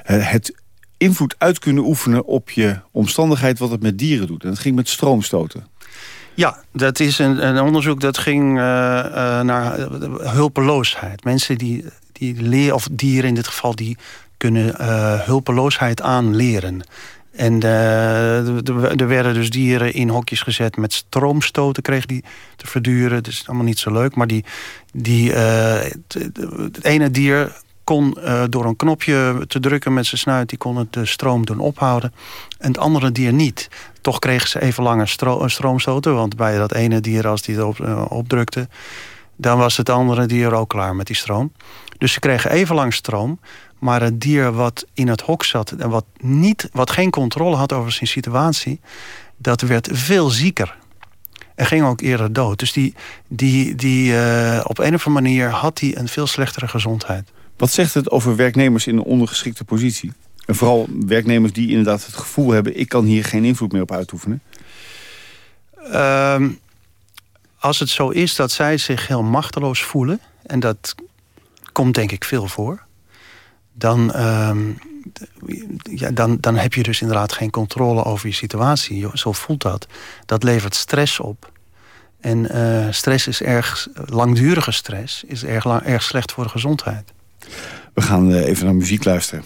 het invloed uit kunnen oefenen op je omstandigheid... wat het met dieren doet. En dat ging met stroomstoten. Ja, dat is een, een onderzoek dat ging uh, uh, naar hulpeloosheid. Mensen die, die leren, of dieren in dit geval, die kunnen uh, hulpeloosheid aanleren. En er werden dus dieren in hokjes gezet met stroomstoten, kreeg die te verduren. Dat is allemaal niet zo leuk. Maar die, die, het ene dier kon door een knopje te drukken met zijn snuit... die kon het de stroom doen ophouden. En het andere dier niet. Toch kregen ze even langer stro stroomstoten. Want bij dat ene dier, als die erop uh, opdrukte... dan was het andere dier ook klaar met die stroom. Dus ze kregen even lang stroom. Maar het dier wat in het hok zat... en wat, niet, wat geen controle had over zijn situatie... dat werd veel zieker. En ging ook eerder dood. Dus die, die, die, uh, op een of andere manier had hij een veel slechtere gezondheid. Wat zegt het over werknemers in een ondergeschikte positie? En vooral werknemers die inderdaad het gevoel hebben... ik kan hier geen invloed meer op uitoefenen? Ehm, als het zo is dat zij zich heel machteloos voelen... en dat komt denk ik veel voor... dan, ehm, ja, dan, dan heb je dus inderdaad geen controle over je situatie. Zo voelt dat. Dat levert stress op. En uh, stress is erg, langdurige stress is erg, erg slecht voor de gezondheid. We gaan uh, even naar muziek luisteren.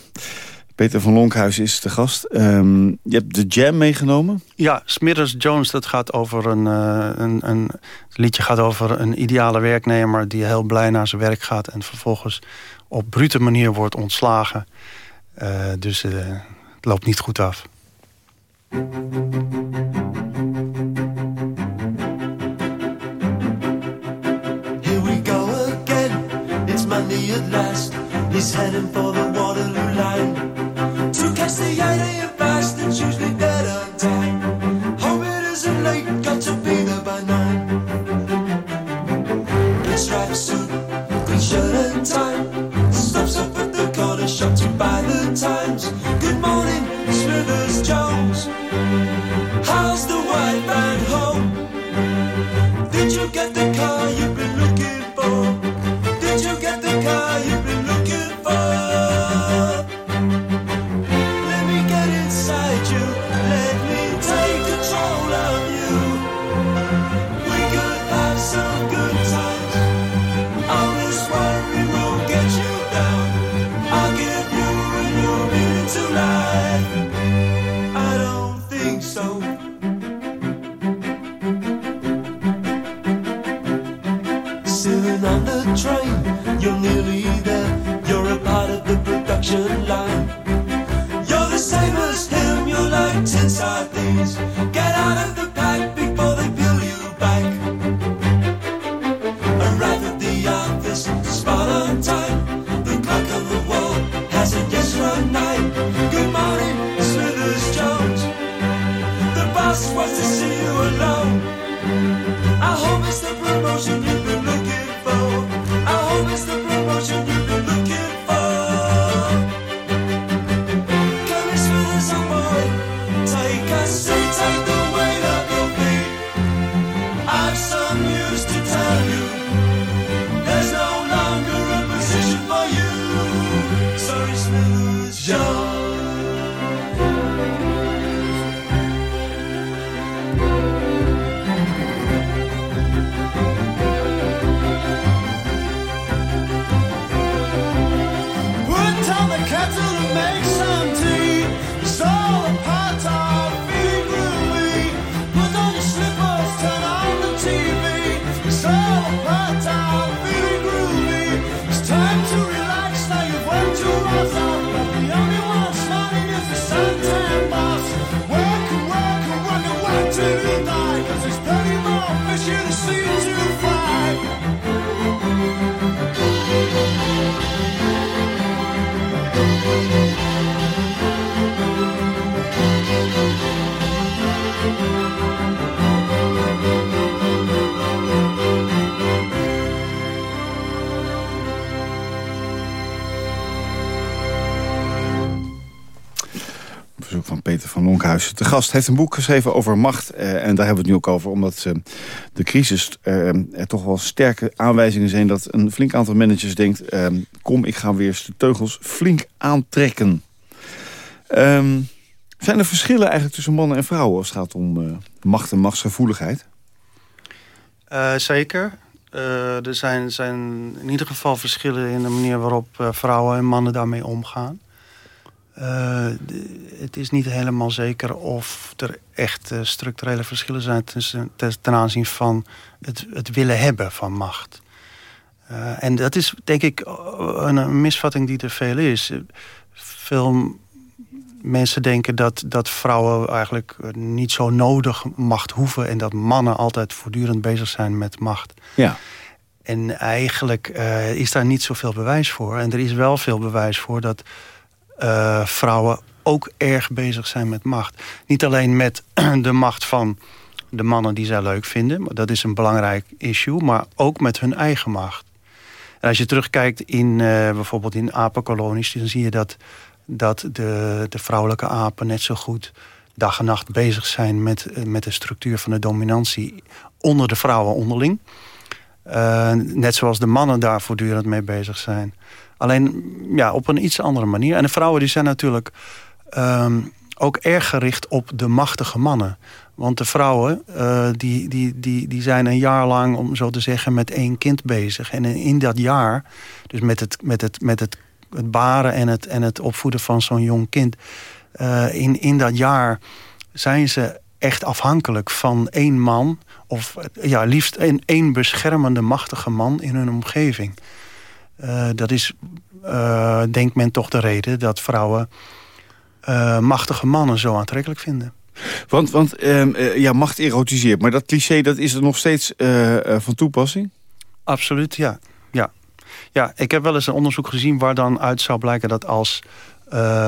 Peter van Lonkhuis is de gast. Um, je hebt de Jam meegenomen? Ja, Smithers Jones, dat gaat over een, uh, een, een het liedje gaat over een ideale werknemer die heel blij naar zijn werk gaat en vervolgens op brute manier wordt ontslagen. Uh, dus uh, het loopt niet goed af. Here we go again. It's Monday at last. He's heading for the Waterloo line. Tersi yaylıyım De gast heeft een boek geschreven over macht. eh, en daar hebben we het nu ook over. Omdat eh, de crisis eh, er toch wel sterke aanwijzingen zijn... dat een flink aantal managers denkt... kom, ik ga weer de teugels flink aantrekken. Ehm, zijn er verschillen eigenlijk tussen mannen en vrouwen... als het gaat om macht en machtsgevoeligheid? Zeker. Er zijn, zijn in ieder geval verschillen in de manier waarop vrouwen en mannen daarmee omgaan. De, het is niet helemaal zeker of er echt structurele verschillen zijn ten, ten aanzien van het, het, willen hebben van macht. en dat is denk ik een, misvatting die er veel is. Veel mensen denken dat, dat vrouwen eigenlijk niet zo nodig macht hoeven... en dat mannen altijd voortdurend bezig zijn met macht. Ja. En eigenlijk is daar niet zoveel bewijs voor. En er is wel veel bewijs voor dat uh, vrouwen ook erg bezig zijn met macht. Niet alleen met de macht van de mannen die zij leuk vinden... maar dat is een belangrijk issue, maar ook met hun eigen macht. En als je terugkijkt in uh, bijvoorbeeld in apenkolonies... dan zie je dat dat de, de vrouwelijke apen net zo goed dag en nacht bezig zijn met, eh, met de structuur van de dominantie onder de vrouwen onderling. Eh, net zoals de mannen daar voortdurend mee bezig zijn. Alleen ja, op een iets andere manier. En de vrouwen die zijn natuurlijk ehm, ook erg gericht op de machtige mannen. Want de vrouwen eh, die, die, die, die zijn een jaar lang, om zo te zeggen, met één kind bezig. En in dat jaar, dus met het, met het, met het, het baren en het, en het opvoeden van zo'n jong kind. eh, in, in dat jaar zijn ze echt afhankelijk van één man. Of ja, liefst een, één beschermende, machtige man in hun omgeving. Eh, dat is, eh, denkt men toch de reden dat vrouwen eh, machtige mannen zo aantrekkelijk vinden. Want, want ehm, eh, ja, macht erotiseert. Maar dat cliché dat is er nog steeds van toepassing? Absoluut, ja. ja. Ja, ik heb wel eens een onderzoek gezien waar dan uit zou blijken dat als,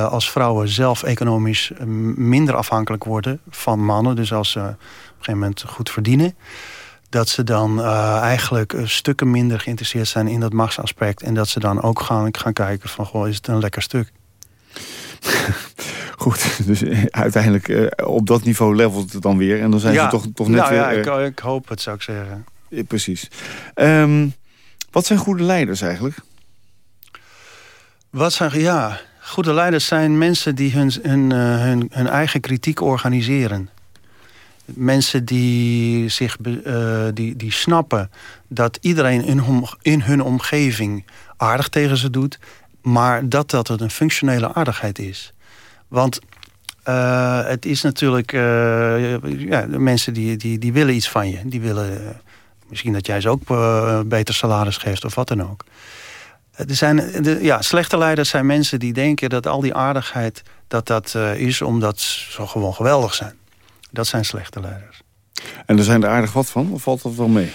als vrouwen zelf economisch minder afhankelijk worden van mannen, dus als ze op een gegeven moment goed verdienen, dat ze dan eh, eigenlijk eh, stukken minder geïnteresseerd zijn in dat machtsaspect. En dat ze dan ook gaan, gaan kijken van, goh, is het een lekker stuk? Goed, dus eh, uiteindelijk op dat niveau levelt het dan weer. En dan zijn ze toch, toch net nou, weer... ja, ik, ik hoop het, zou ik zeggen. precies. Ehm, wat zijn goede leiders eigenlijk? Wat zijn, ja, goede leiders zijn mensen die hun, hun, hun, hun eigen kritiek organiseren. Mensen die, zich, eh, die, die snappen dat iedereen in, hom- in hun omgeving aardig tegen ze doet, maar dat dat een functionele aardigheid is. Want eh, het is natuurlijk, eh, ja, de mensen die, die, die willen iets van je. Die willen misschien dat jij ze ook beter salaris geeft of wat dan ook. Er zijn, de, ja, slechte leiders zijn mensen die denken dat al die aardigheid... dat dat is omdat ze gewoon geweldig zijn. Dat zijn slechte leiders. En er zijn er aardig wat van, of valt dat wel mee?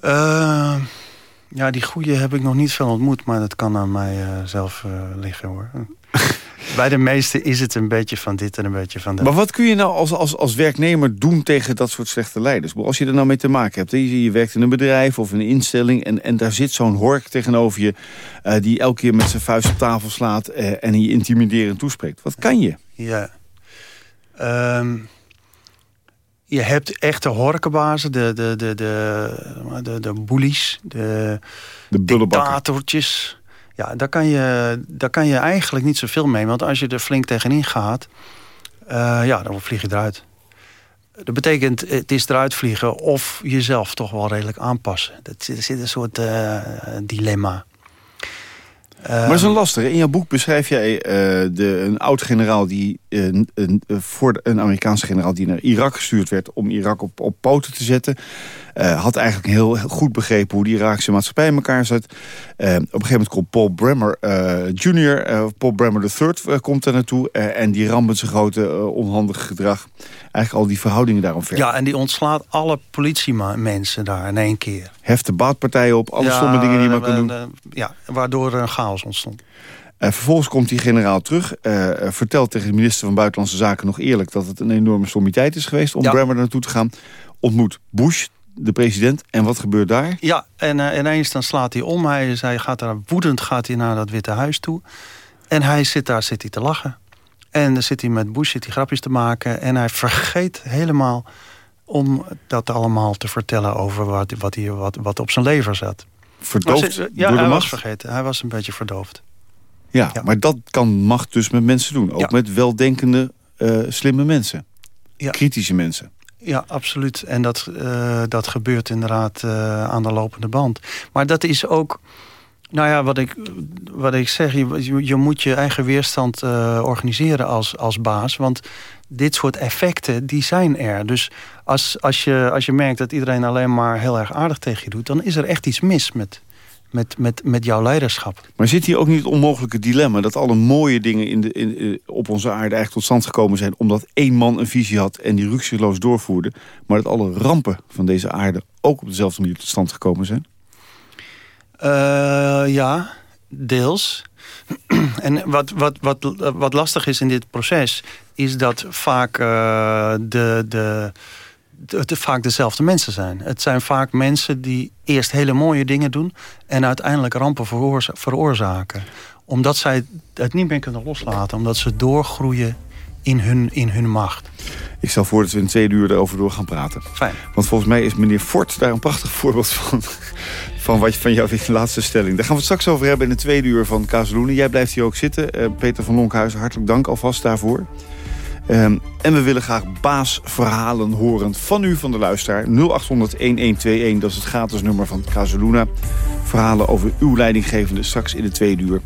Eh, ja, die goeie heb ik nog niet veel ontmoet... maar dat kan aan mij eh, zelf eh, liggen, hoor. Bij de meesten is het een beetje van dit en een beetje van dat. Maar wat kun je nou als, als, als werknemer doen tegen dat soort slechte leiders? Als je er nou mee te maken hebt, je, je werkt in een bedrijf of een instelling... en, en daar zit zo'n hork tegenover je... eh, die elke keer met zijn vuist op tafel slaat en je intimiderend toespreekt. Wat kan je? Ja. Ehm, je hebt echte horkenbazen, de, de, de, de, de, de bullies, de De dictatortjes. Ja, daar kan, je, daar kan je eigenlijk niet zoveel mee. Want als je er flink tegenin gaat, eh, ja, dan vlieg je eruit. Dat betekent, het is eruit vliegen of jezelf toch wel redelijk aanpassen. Dat, zit- er zit een soort eh, dilemma. Maar dat is een lastige. In jouw boek beschrijf jij eh, de, een oud-generaal die een, een, eh, voor een Amerikaanse generaal die naar Irak gestuurd werd om Irak op, op poten te zetten. Eh, had eigenlijk heel, goed begrepen hoe de Iraakse maatschappij in elkaar zat. Eh, op een gegeven moment komt Paul Bremer eh, Jr., Paul Bremer III komt er naartoe. en die ramt met zijn grote onhandige gedrag. Eigenlijk al die verhoudingen daarom verder. Ja, en die ontslaat alle politiemensen daar in één keer. Heft de baatpartijen op, alle stomme dingen die je maar kan doen. Ja, waardoor er een chaos ontstond. Eh, vervolgens komt die generaal terug. eh, eh, vertelt tegen de minister van Buitenlandse Zaken nog eerlijk... dat het een enorme sommiteit is geweest om Ja. Bremer naartoe te gaan. Ontmoet Bush, de president. En wat gebeurt daar? Ja, en eh, ineens dan slaat hij om. Hij, is- hij gaat daar woedend gaat hij naar dat Witte Huis toe. En hij zit daar zit hij te lachen. En dan zit hij met Bush zit hij grapjes te maken. En hij vergeet helemaal om dat allemaal te vertellen... over wat, wat, hij, wat, wat op zijn lever zat. Verdoofd ze- ja, door de hij was vergeten. Hij was een beetje verdoofd. Ja, Ja. maar dat kan macht dus met mensen doen. Ook Ja. met weldenkende, eh, slimme mensen. Ja. Kritische mensen. Ja, absoluut. En dat, eh, dat gebeurt inderdaad eh, aan de lopende band. Maar dat is ook... Nou ja, wat ik, wat ik zeg, je, je- moet je eigen weerstand organiseren als, als baas. Want dit soort effecten, die zijn er. Dus als, als, je, als je merkt dat iedereen alleen maar heel erg aardig tegen je doet... dan is er echt iets mis met, met, met, met jouw leiderschap. Maar zit hier ook niet het onmogelijke dilemma... dat alle mooie dingen in de, in, eh, op onze aarde eigenlijk tot stand gekomen zijn... omdat één man een visie had en die ruksigloos doorvoerde... maar dat alle rampen van deze aarde ook op dezelfde manier tot stand gekomen zijn? Eh, ja, deels. en wat, wat, wat, wat lastig is in dit proces... is dat vaak, eh, de, de, het vaak dezelfde mensen zijn. Het zijn vaak mensen die eerst hele mooie dingen doen... en uiteindelijk rampen veroorza- veroorzaken. Omdat zij het niet meer kunnen loslaten. Omdat ze doorgroeien in hun, in hun macht. Ik stel voor dat we in twee uur erover door gaan praten. Fijn. Want volgens mij is meneer Fort daar een prachtig voorbeeld van. Van, wat, je- van jouw laatste stelling. Daar gaan we het straks over hebben in de tweede uur van Kazeloenen. Jij blijft hier ook zitten. Eh, Peter van Lonkhuizen, hartelijk dank alvast daarvoor. Ehm, en we willen graag baasverhalen horen van u, van de luisteraar. 0800-1121, dat is het gratis nummer van Kazeluna. Verhalen over uw leidinggevende straks in de tweede uur.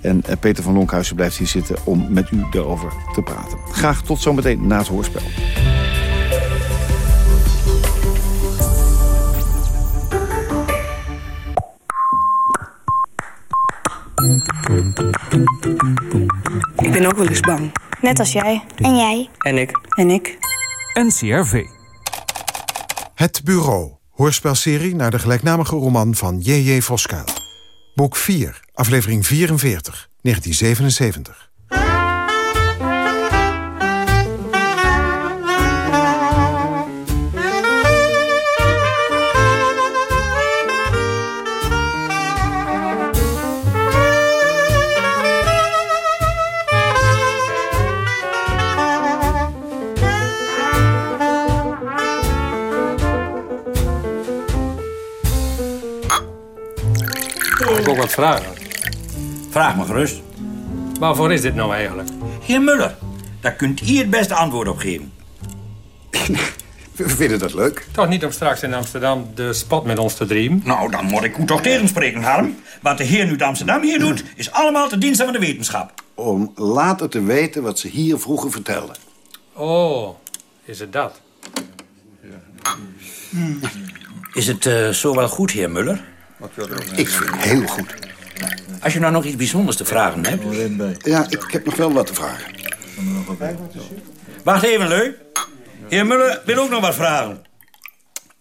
En eh, Peter van Lonkhuizen blijft hier zitten om met u daarover te praten. Graag tot zometeen na het hoorspel. Ik ben ook wel eens bang. Net als jij. En jij. En ik. En ik. NCRV. Het Bureau, hoorspelserie naar de gelijknamige roman van J.J. Voskuil. Boek 4, aflevering 44, 1977. Wat vragen? Vraag me gerust. Waarvoor is dit nou eigenlijk? Heer Muller, daar kunt u het beste antwoord op geven. We vinden dat leuk. Toch niet om straks in Amsterdam de spot met ons te dreamen? Nou, dan moet ik u toch tegenspreken, Harm. Wat de heer nu uit Amsterdam hier doet, is allemaal te diensten van de wetenschap. Om later te weten wat ze hier vroeger vertelden. Oh, is het dat? Is het eh, zo wel goed, heer Muller? Ik vind het heel goed. Als je nou nog iets bijzonders te vragen hebt... Ja, ik heb nog wel wat te vragen. Wacht even, Leu. Heer Muller wil ook nog wat vragen.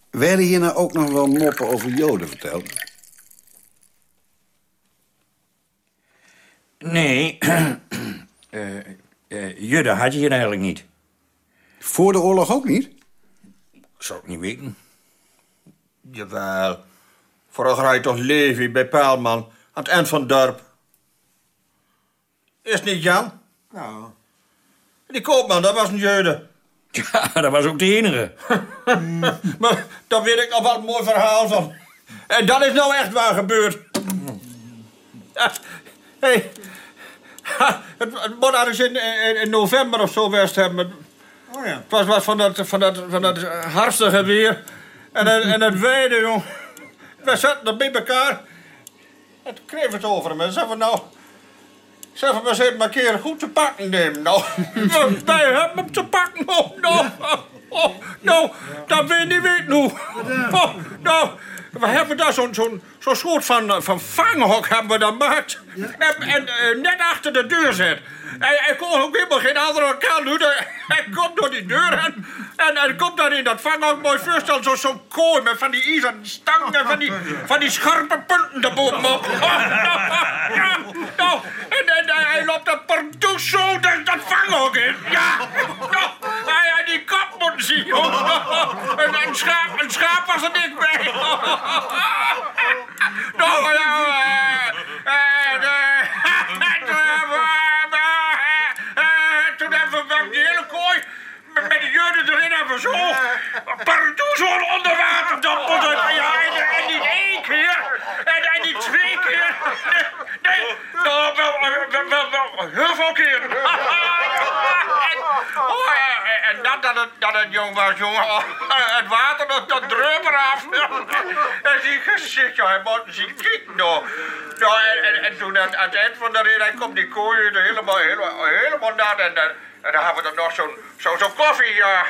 Werden hier nou ook nog wel moppen over Joden verteld? Nee, eh eh, Judde had je hier eigenlijk niet. Voor de oorlog ook niet? Ik zou het niet weten. Jawel. Vorig rijdt toch Levi bij Paalman aan het eind van het dorp. Is het niet Jan? Nou. Die koopman, dat was een Jeude. Ja, dat was ook de enige. maar daar weet ik nog wel een mooi verhaal van. En dat is nou echt waar gebeurd. Ja, hey. Ha, het, het moet ergens in, in, in november of zo geweest hebben. Oh ja. Het was wat van dat, van dat, van dat harstige weer. En, het- en het weide, jong. We zaten er bij elkaar. En toen kreeg het over me. Zeggen we nou... Zeg we eens even een keer goed te pakken nemen. Nou, wij hebben hem te pakken. Nou, oh, nou, dat wil je niet weten hoe. Oh, nou, we hebben daar zo'n zo'n zo'n soort van, eh, van vanghok hebben we dan gemaakt. En, en eh, net achter de deur zit. Hij, hij kon ook helemaal geen andere kant doen. Hij, komt door die deur en, en hij komt dan in dat vanghok mooi voorstel. Zo'n zo'n kooi met van die ijzeren stangen en van die, van die scherpe punten erbovenop. Oh, nou, ja, nou, en, en hij- hij loopt dat partout zo dat, dat vanghok in. Ja, nou, hij had die kop moeten zien. joh. En een schaap, een schaap was er niet bij. Ja, eh, eh, de- toen hebben we die hele kooi met die jurden erin hebben zo partout zo'n onderwater moeten. Ja, en, en niet één keer en, en niet twee keer. Nee, nee nou, wel, wel, wel, wel heel veel keer. En, oh, en, en dat, dat, het, dat het jong was, jongen. Het water, dat, dat druip eraf. En die gezicht, hij moet zien kijken, nou. En, en, en toen aan, aan het eind van de rit, komt die kooi er helemaal, helemaal, helemaal nat. En, dan- en dan hebben we er nog zo'n zo, zo'n koffie, ja.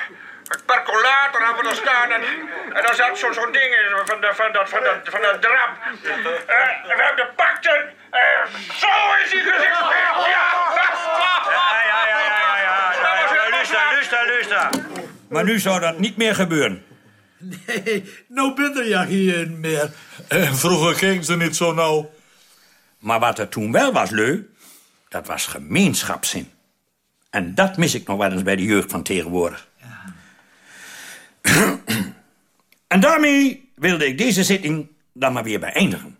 Een percolator hebben we er staan. En, en daar zat zo'n zo'n ding in, van, de, van, dat, van, dat, van dat drap. Eh, en we hebben de pakten. en zo is hij gezicht. Ja, ja, ja, ja, ja, ja. Luister, luister, luister. Maar nu zou dat niet meer gebeuren. Nee, nou ben er ja geen meer. En vroeger ging ze niet zo nauw. Maar wat er toen wel was, Leu, dat was gemeenschapszin. En dat mis ik nog wel eens bij de jeugd van tegenwoordig. en daarmee wilde ik deze zitting dan maar weer beëindigen.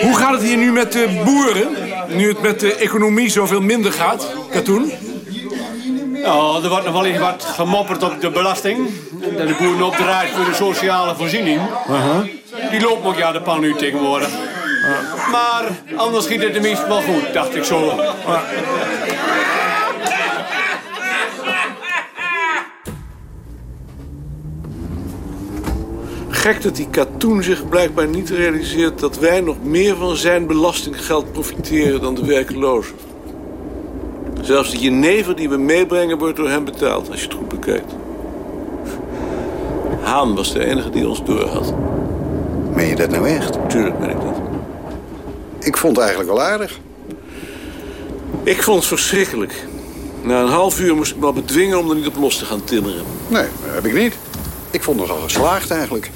Hoe gaat het hier nu met de boeren? Nu het met de economie zoveel minder gaat? Katoen? Ja, er wordt nog wel eens wat gemopperd op de belasting. En de boeren opdraait voor de sociale voorziening. Die loopt ook ja de pan nu tegenwoordig. Maar anders schiet het tenminste wel goed, dacht ik zo. Gek dat die katoen zich blijkbaar niet realiseert dat wij nog meer van zijn belastinggeld profiteren dan de werklozen. Zelfs de jenever die we meebrengen wordt door hem betaald, als je het goed bekijkt. Haan was de enige die ons doorhad. Meen je dat nou echt? Tuurlijk ben ik dat. Ik vond het eigenlijk wel aardig. Ik vond het verschrikkelijk. Na een half uur moest ik me al bedwingen om er niet op los te gaan timmeren. Nee, dat heb ik niet. Ik vond het nogal geslaagd eigenlijk.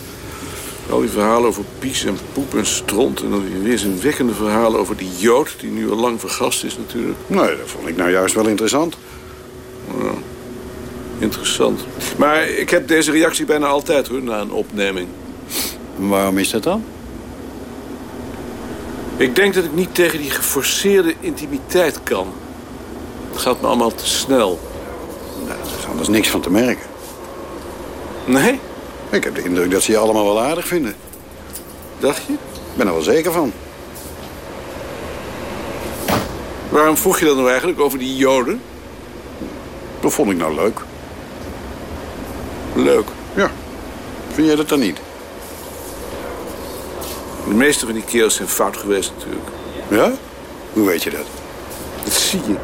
Al die verhalen over pies en poep en stront... en dan weer zijn wekkende verhalen over die jood... die nu al lang vergast is natuurlijk. Nee, dat vond ik nou juist wel interessant. Ja, interessant. Maar ik heb deze reactie bijna altijd, hoor, na een opneming. Waarom is dat dan? Ik denk dat ik niet tegen die geforceerde intimiteit kan. Het gaat me allemaal te snel. Nou, er is anders niks van te merken. Nee? Ik heb de indruk dat ze je allemaal wel aardig vinden. Dacht je? Ik ben er wel zeker van. Waarom vroeg je dat nou eigenlijk over die joden? Dat vond ik nou leuk. Leuk? Ja. Vind jij dat dan niet? De meeste van die kerels zijn fout geweest natuurlijk. Ja? Hoe weet je dat? Dat zie je.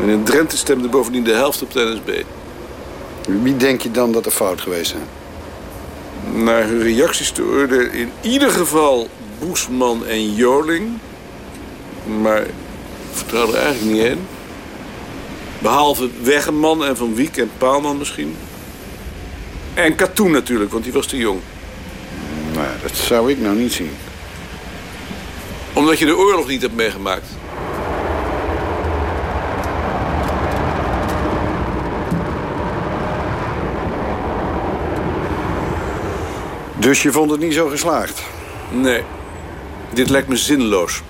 En in Drenthe stemde bovendien de helft op de NSB. Wie denk je dan dat er fout geweest zijn? Naar hun reacties te oordelen in ieder geval Boesman en Joling. Maar ik vertrouw er eigenlijk niet in. Behalve Weggeman en Van Wiek en Paalman misschien. En Katoen natuurlijk, want die was te jong. Nou, dat zou ik nou niet zien. Omdat je de oorlog niet hebt meegemaakt. Dus je vond het niet zo geslaagd? Nee. Dit lijkt me zinloos.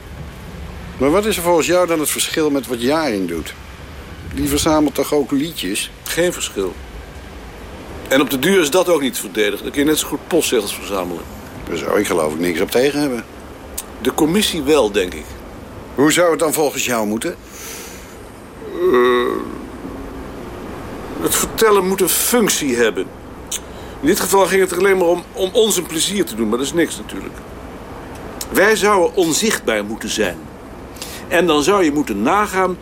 Maar wat is er volgens jou dan het verschil met wat Jaring doet? Die verzamelt toch ook liedjes? Geen verschil. En op de duur is dat ook niet te verdedigen. Dan kun je net zo goed postzegels verzamelen. Daar zou ik geloof ik niks op tegen hebben. De commissie wel, denk ik. Hoe zou het dan volgens jou moeten? Eh, het vertellen moet een functie hebben. In dit geval ging het er alleen maar om, om ons een plezier te doen, maar dat is niks natuurlijk. Wij zouden onzichtbaar moeten zijn. En dan zou je moeten nagaan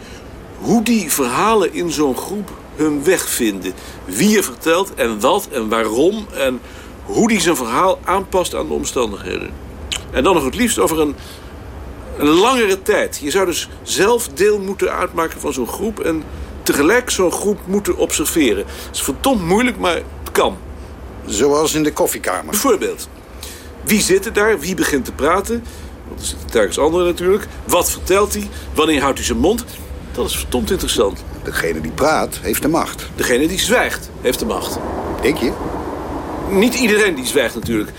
hoe die verhalen in zo'n groep hun weg vinden. Wie er vertelt en wat en waarom en hoe die zijn verhaal aanpast aan de omstandigheden. En dan nog het liefst over een, een langere tijd. Je zou dus zelf deel moeten uitmaken van zo'n groep en tegelijk zo'n groep moeten observeren. Het is verdomd moeilijk, maar het kan. Zoals in de koffiekamer. Bijvoorbeeld. Wie zit er daar? Wie begint te praten? Want er zitten telkens anderen natuurlijk. Wat vertelt hij? Wanneer houdt hij zijn mond? Dat is verdomd interessant. Degene die praat, heeft de macht. Degene die zwijgt, heeft de macht. Denk je? Niet iedereen die zwijgt natuurlijk.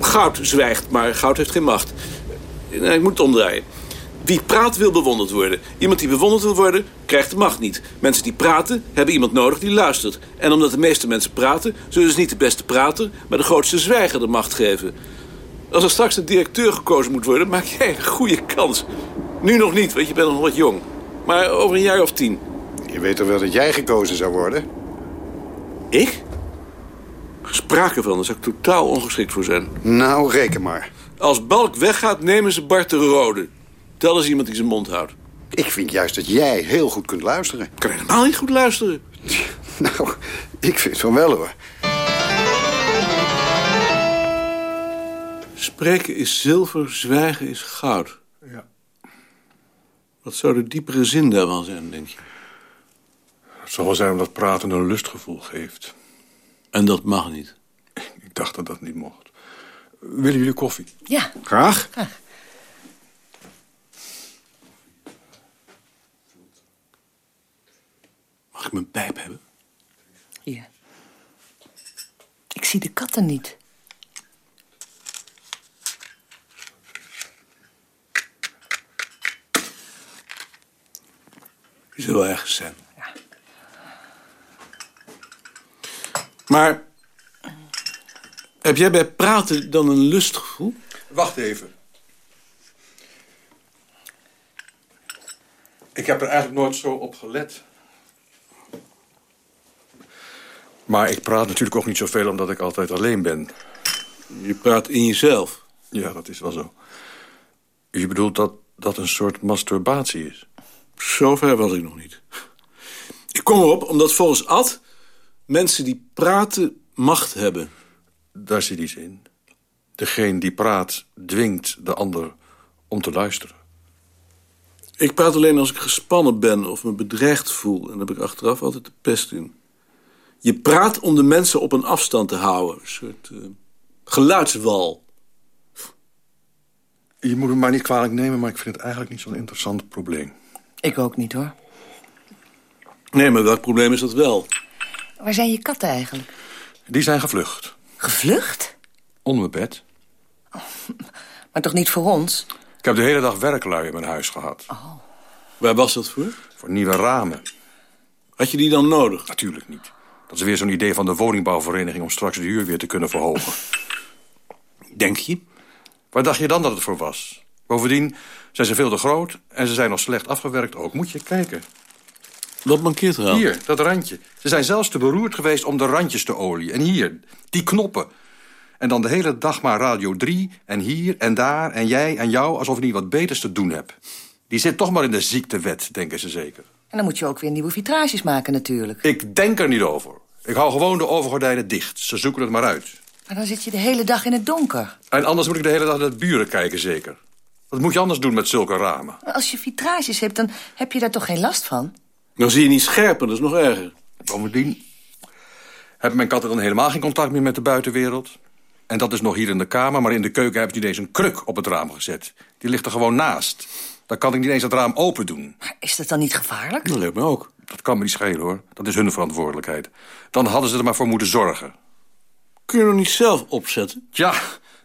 Goud zwijgt, maar goud heeft geen macht. Nee, ik moet het omdraaien. Wie praat wil bewonderd worden. Iemand die bewonderd wil worden, krijgt de macht niet. Mensen die praten, hebben iemand nodig die luistert. En omdat de meeste mensen praten, zullen ze niet de beste prater... maar de grootste zwijger de macht geven. Als er straks een directeur gekozen moet worden, maak jij een goede kans. Nu nog niet, want je bent nog wat jong. Maar over een jaar of tien. Je weet toch wel dat jij gekozen zou worden? Ik? Sprake van, daar zou ik totaal ongeschikt voor zijn. Nou, reken maar. Als Balk weggaat, nemen ze Bart de Rode. Tel eens iemand die zijn mond houdt. Ik vind juist dat jij heel goed kunt luisteren. Ik kan helemaal niet goed luisteren. Nou, ik vind van wel hoor. Spreken is zilver, zwijgen is goud. Ja. Wat zou de diepere zin daarvan zijn, denk je? Het zal wel zijn omdat praten een lustgevoel geeft. En dat mag niet. Ik dacht dat dat niet mocht. Willen jullie koffie? Ja. Graag. Mag ik mijn pijp hebben? Hier. Ik zie de katten niet. Die zullen wel ergens zijn. Maar heb jij bij praten dan een lustgevoel? Wacht even. Ik heb er eigenlijk nooit zo op gelet. Maar ik praat natuurlijk ook niet zoveel omdat ik altijd alleen ben. Je praat in jezelf. Ja, dat is wel zo. Je bedoelt dat dat een soort masturbatie is? Zover was ik nog niet. Ik kom erop omdat volgens Ad mensen die praten macht hebben. Daar zit iets in. Degene die praat dwingt de ander om te luisteren. Ik praat alleen als ik gespannen ben of me bedreigd voel. En daar heb ik achteraf altijd de pest in. Je praat om de mensen op een afstand te houden. Een soort eh, geluidswal. Je moet het maar niet kwalijk nemen, maar ik vind het eigenlijk niet zo'n interessant probleem. Ik ook niet, hoor. Nee, maar welk probleem is dat wel? Waar zijn je katten eigenlijk? Die zijn gevlucht. Gevlucht? Onder mijn bed. Maar toch niet voor ons? Ik heb de hele dag werklui in mijn huis gehad. Waar was dat voor? Voor nieuwe ramen. Had je die dan nodig? Natuurlijk niet. Dat is weer zo'n idee van de woningbouwvereniging... om straks de huur weer te kunnen verhogen. Denk je? Waar dacht je dan dat het voor was? Bovendien zijn ze veel te groot en ze zijn nog slecht afgewerkt ook. Moet je kijken. Wat mankeert er aan? Hier, dat randje. Ze zijn zelfs te beroerd geweest om de randjes te olieën. En hier, die knoppen. En dan de hele dag maar Radio 3 en hier en daar en jij en jou... alsof je niet wat beters te doen hebt. Die zit toch maar in de ziektewet, denken ze zeker. En dan moet je ook weer nieuwe vitrages maken natuurlijk. Ik denk er niet over. Ik hou gewoon de overgordijnen dicht. Ze zoeken het maar uit. Maar dan zit je de hele dag in het donker. En anders moet ik de hele dag naar de buren kijken, zeker. Wat moet je anders doen met zulke ramen? Maar als je vitrages hebt, dan heb je daar toch geen last van? Dan zie je niet scherper, dat is nog erger. Bovendien hebben mijn katten dan helemaal geen contact meer met de buitenwereld. En dat is nog hier in de kamer, maar in de keuken heb ik niet eens een kruk op het raam gezet. Die ligt er gewoon naast. Dan kan ik niet eens het raam open doen. Maar is dat dan niet gevaarlijk? Dat lijkt me ook. Dat kan me niet schelen, hoor. Dat is hun verantwoordelijkheid. Dan hadden ze er maar voor moeten zorgen. Kun je nog niet zelf opzetten? Ja,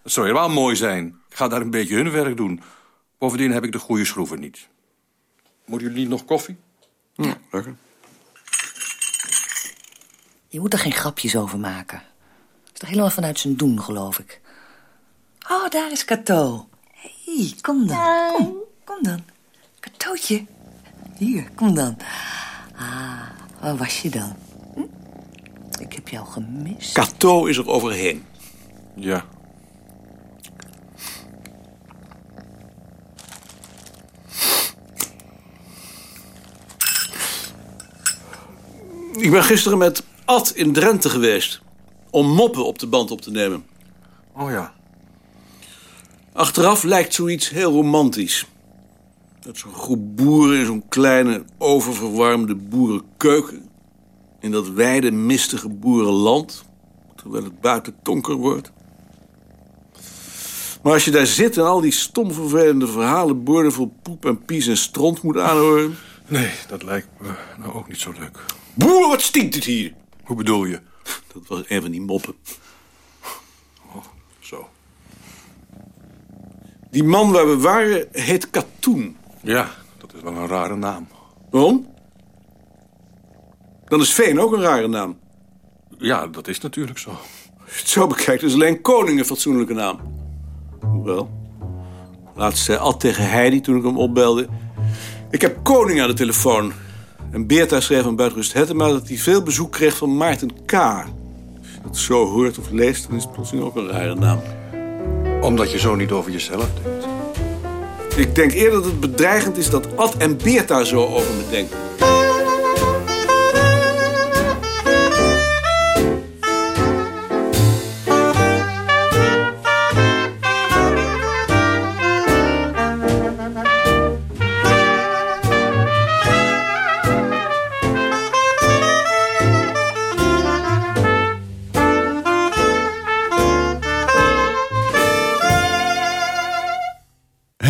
dat zou helemaal mooi zijn. Ik ga daar een beetje hun werk doen. Bovendien heb ik de goede schroeven niet. Moeten jullie niet nog koffie? Ja, lekker. Je moet er geen grapjes over maken. Dat is toch helemaal vanuit zijn doen, geloof ik. Oh, daar is Cato. Hé, hey, kom dan. Kom, kom dan. Catootje. Hier, kom dan. Ah, waar was je dan? Hm? Ik heb jou gemist. Cato is er overheen. Ja. Ik ben gisteren met Ad in Drenthe geweest. Om moppen op de band op te nemen. Oh ja. Achteraf lijkt zoiets heel romantisch. Dat zo'n groep boeren in zo'n kleine, oververwarmde boerenkeuken... in dat wijde, mistige boerenland... terwijl het buiten donker wordt. Maar als je daar zit en al die stom vervelende verhalen... boordevol poep en pies en stront moet aanhoren... Nee, dat lijkt me nou ook niet zo leuk. Boer, wat stinkt het hier? Hoe bedoel je? Dat was een van die moppen. Oh, zo. Die man waar we waren heet Katoen. Ja, dat is wel een rare naam. Waarom? Dan is Veen ook een rare naam. Ja, dat is natuurlijk zo. Als je het zo bekijkt, is alleen Koning een fatsoenlijke naam. Hoewel. Laatst zei Ad tegen Heidi toen ik hem opbelde... Ik heb Koning aan de telefoon. En Beerta schreef aan Buitenrust Hettema dat hij veel bezoek kreeg van Maarten K. Als je dat zo hoort of leest, dan is het plotseling ook een rare naam. Omdat je zo niet over jezelf denkt. Ik denk eerder dat het bedreigend is dat Ad en Beerta zo over me denken.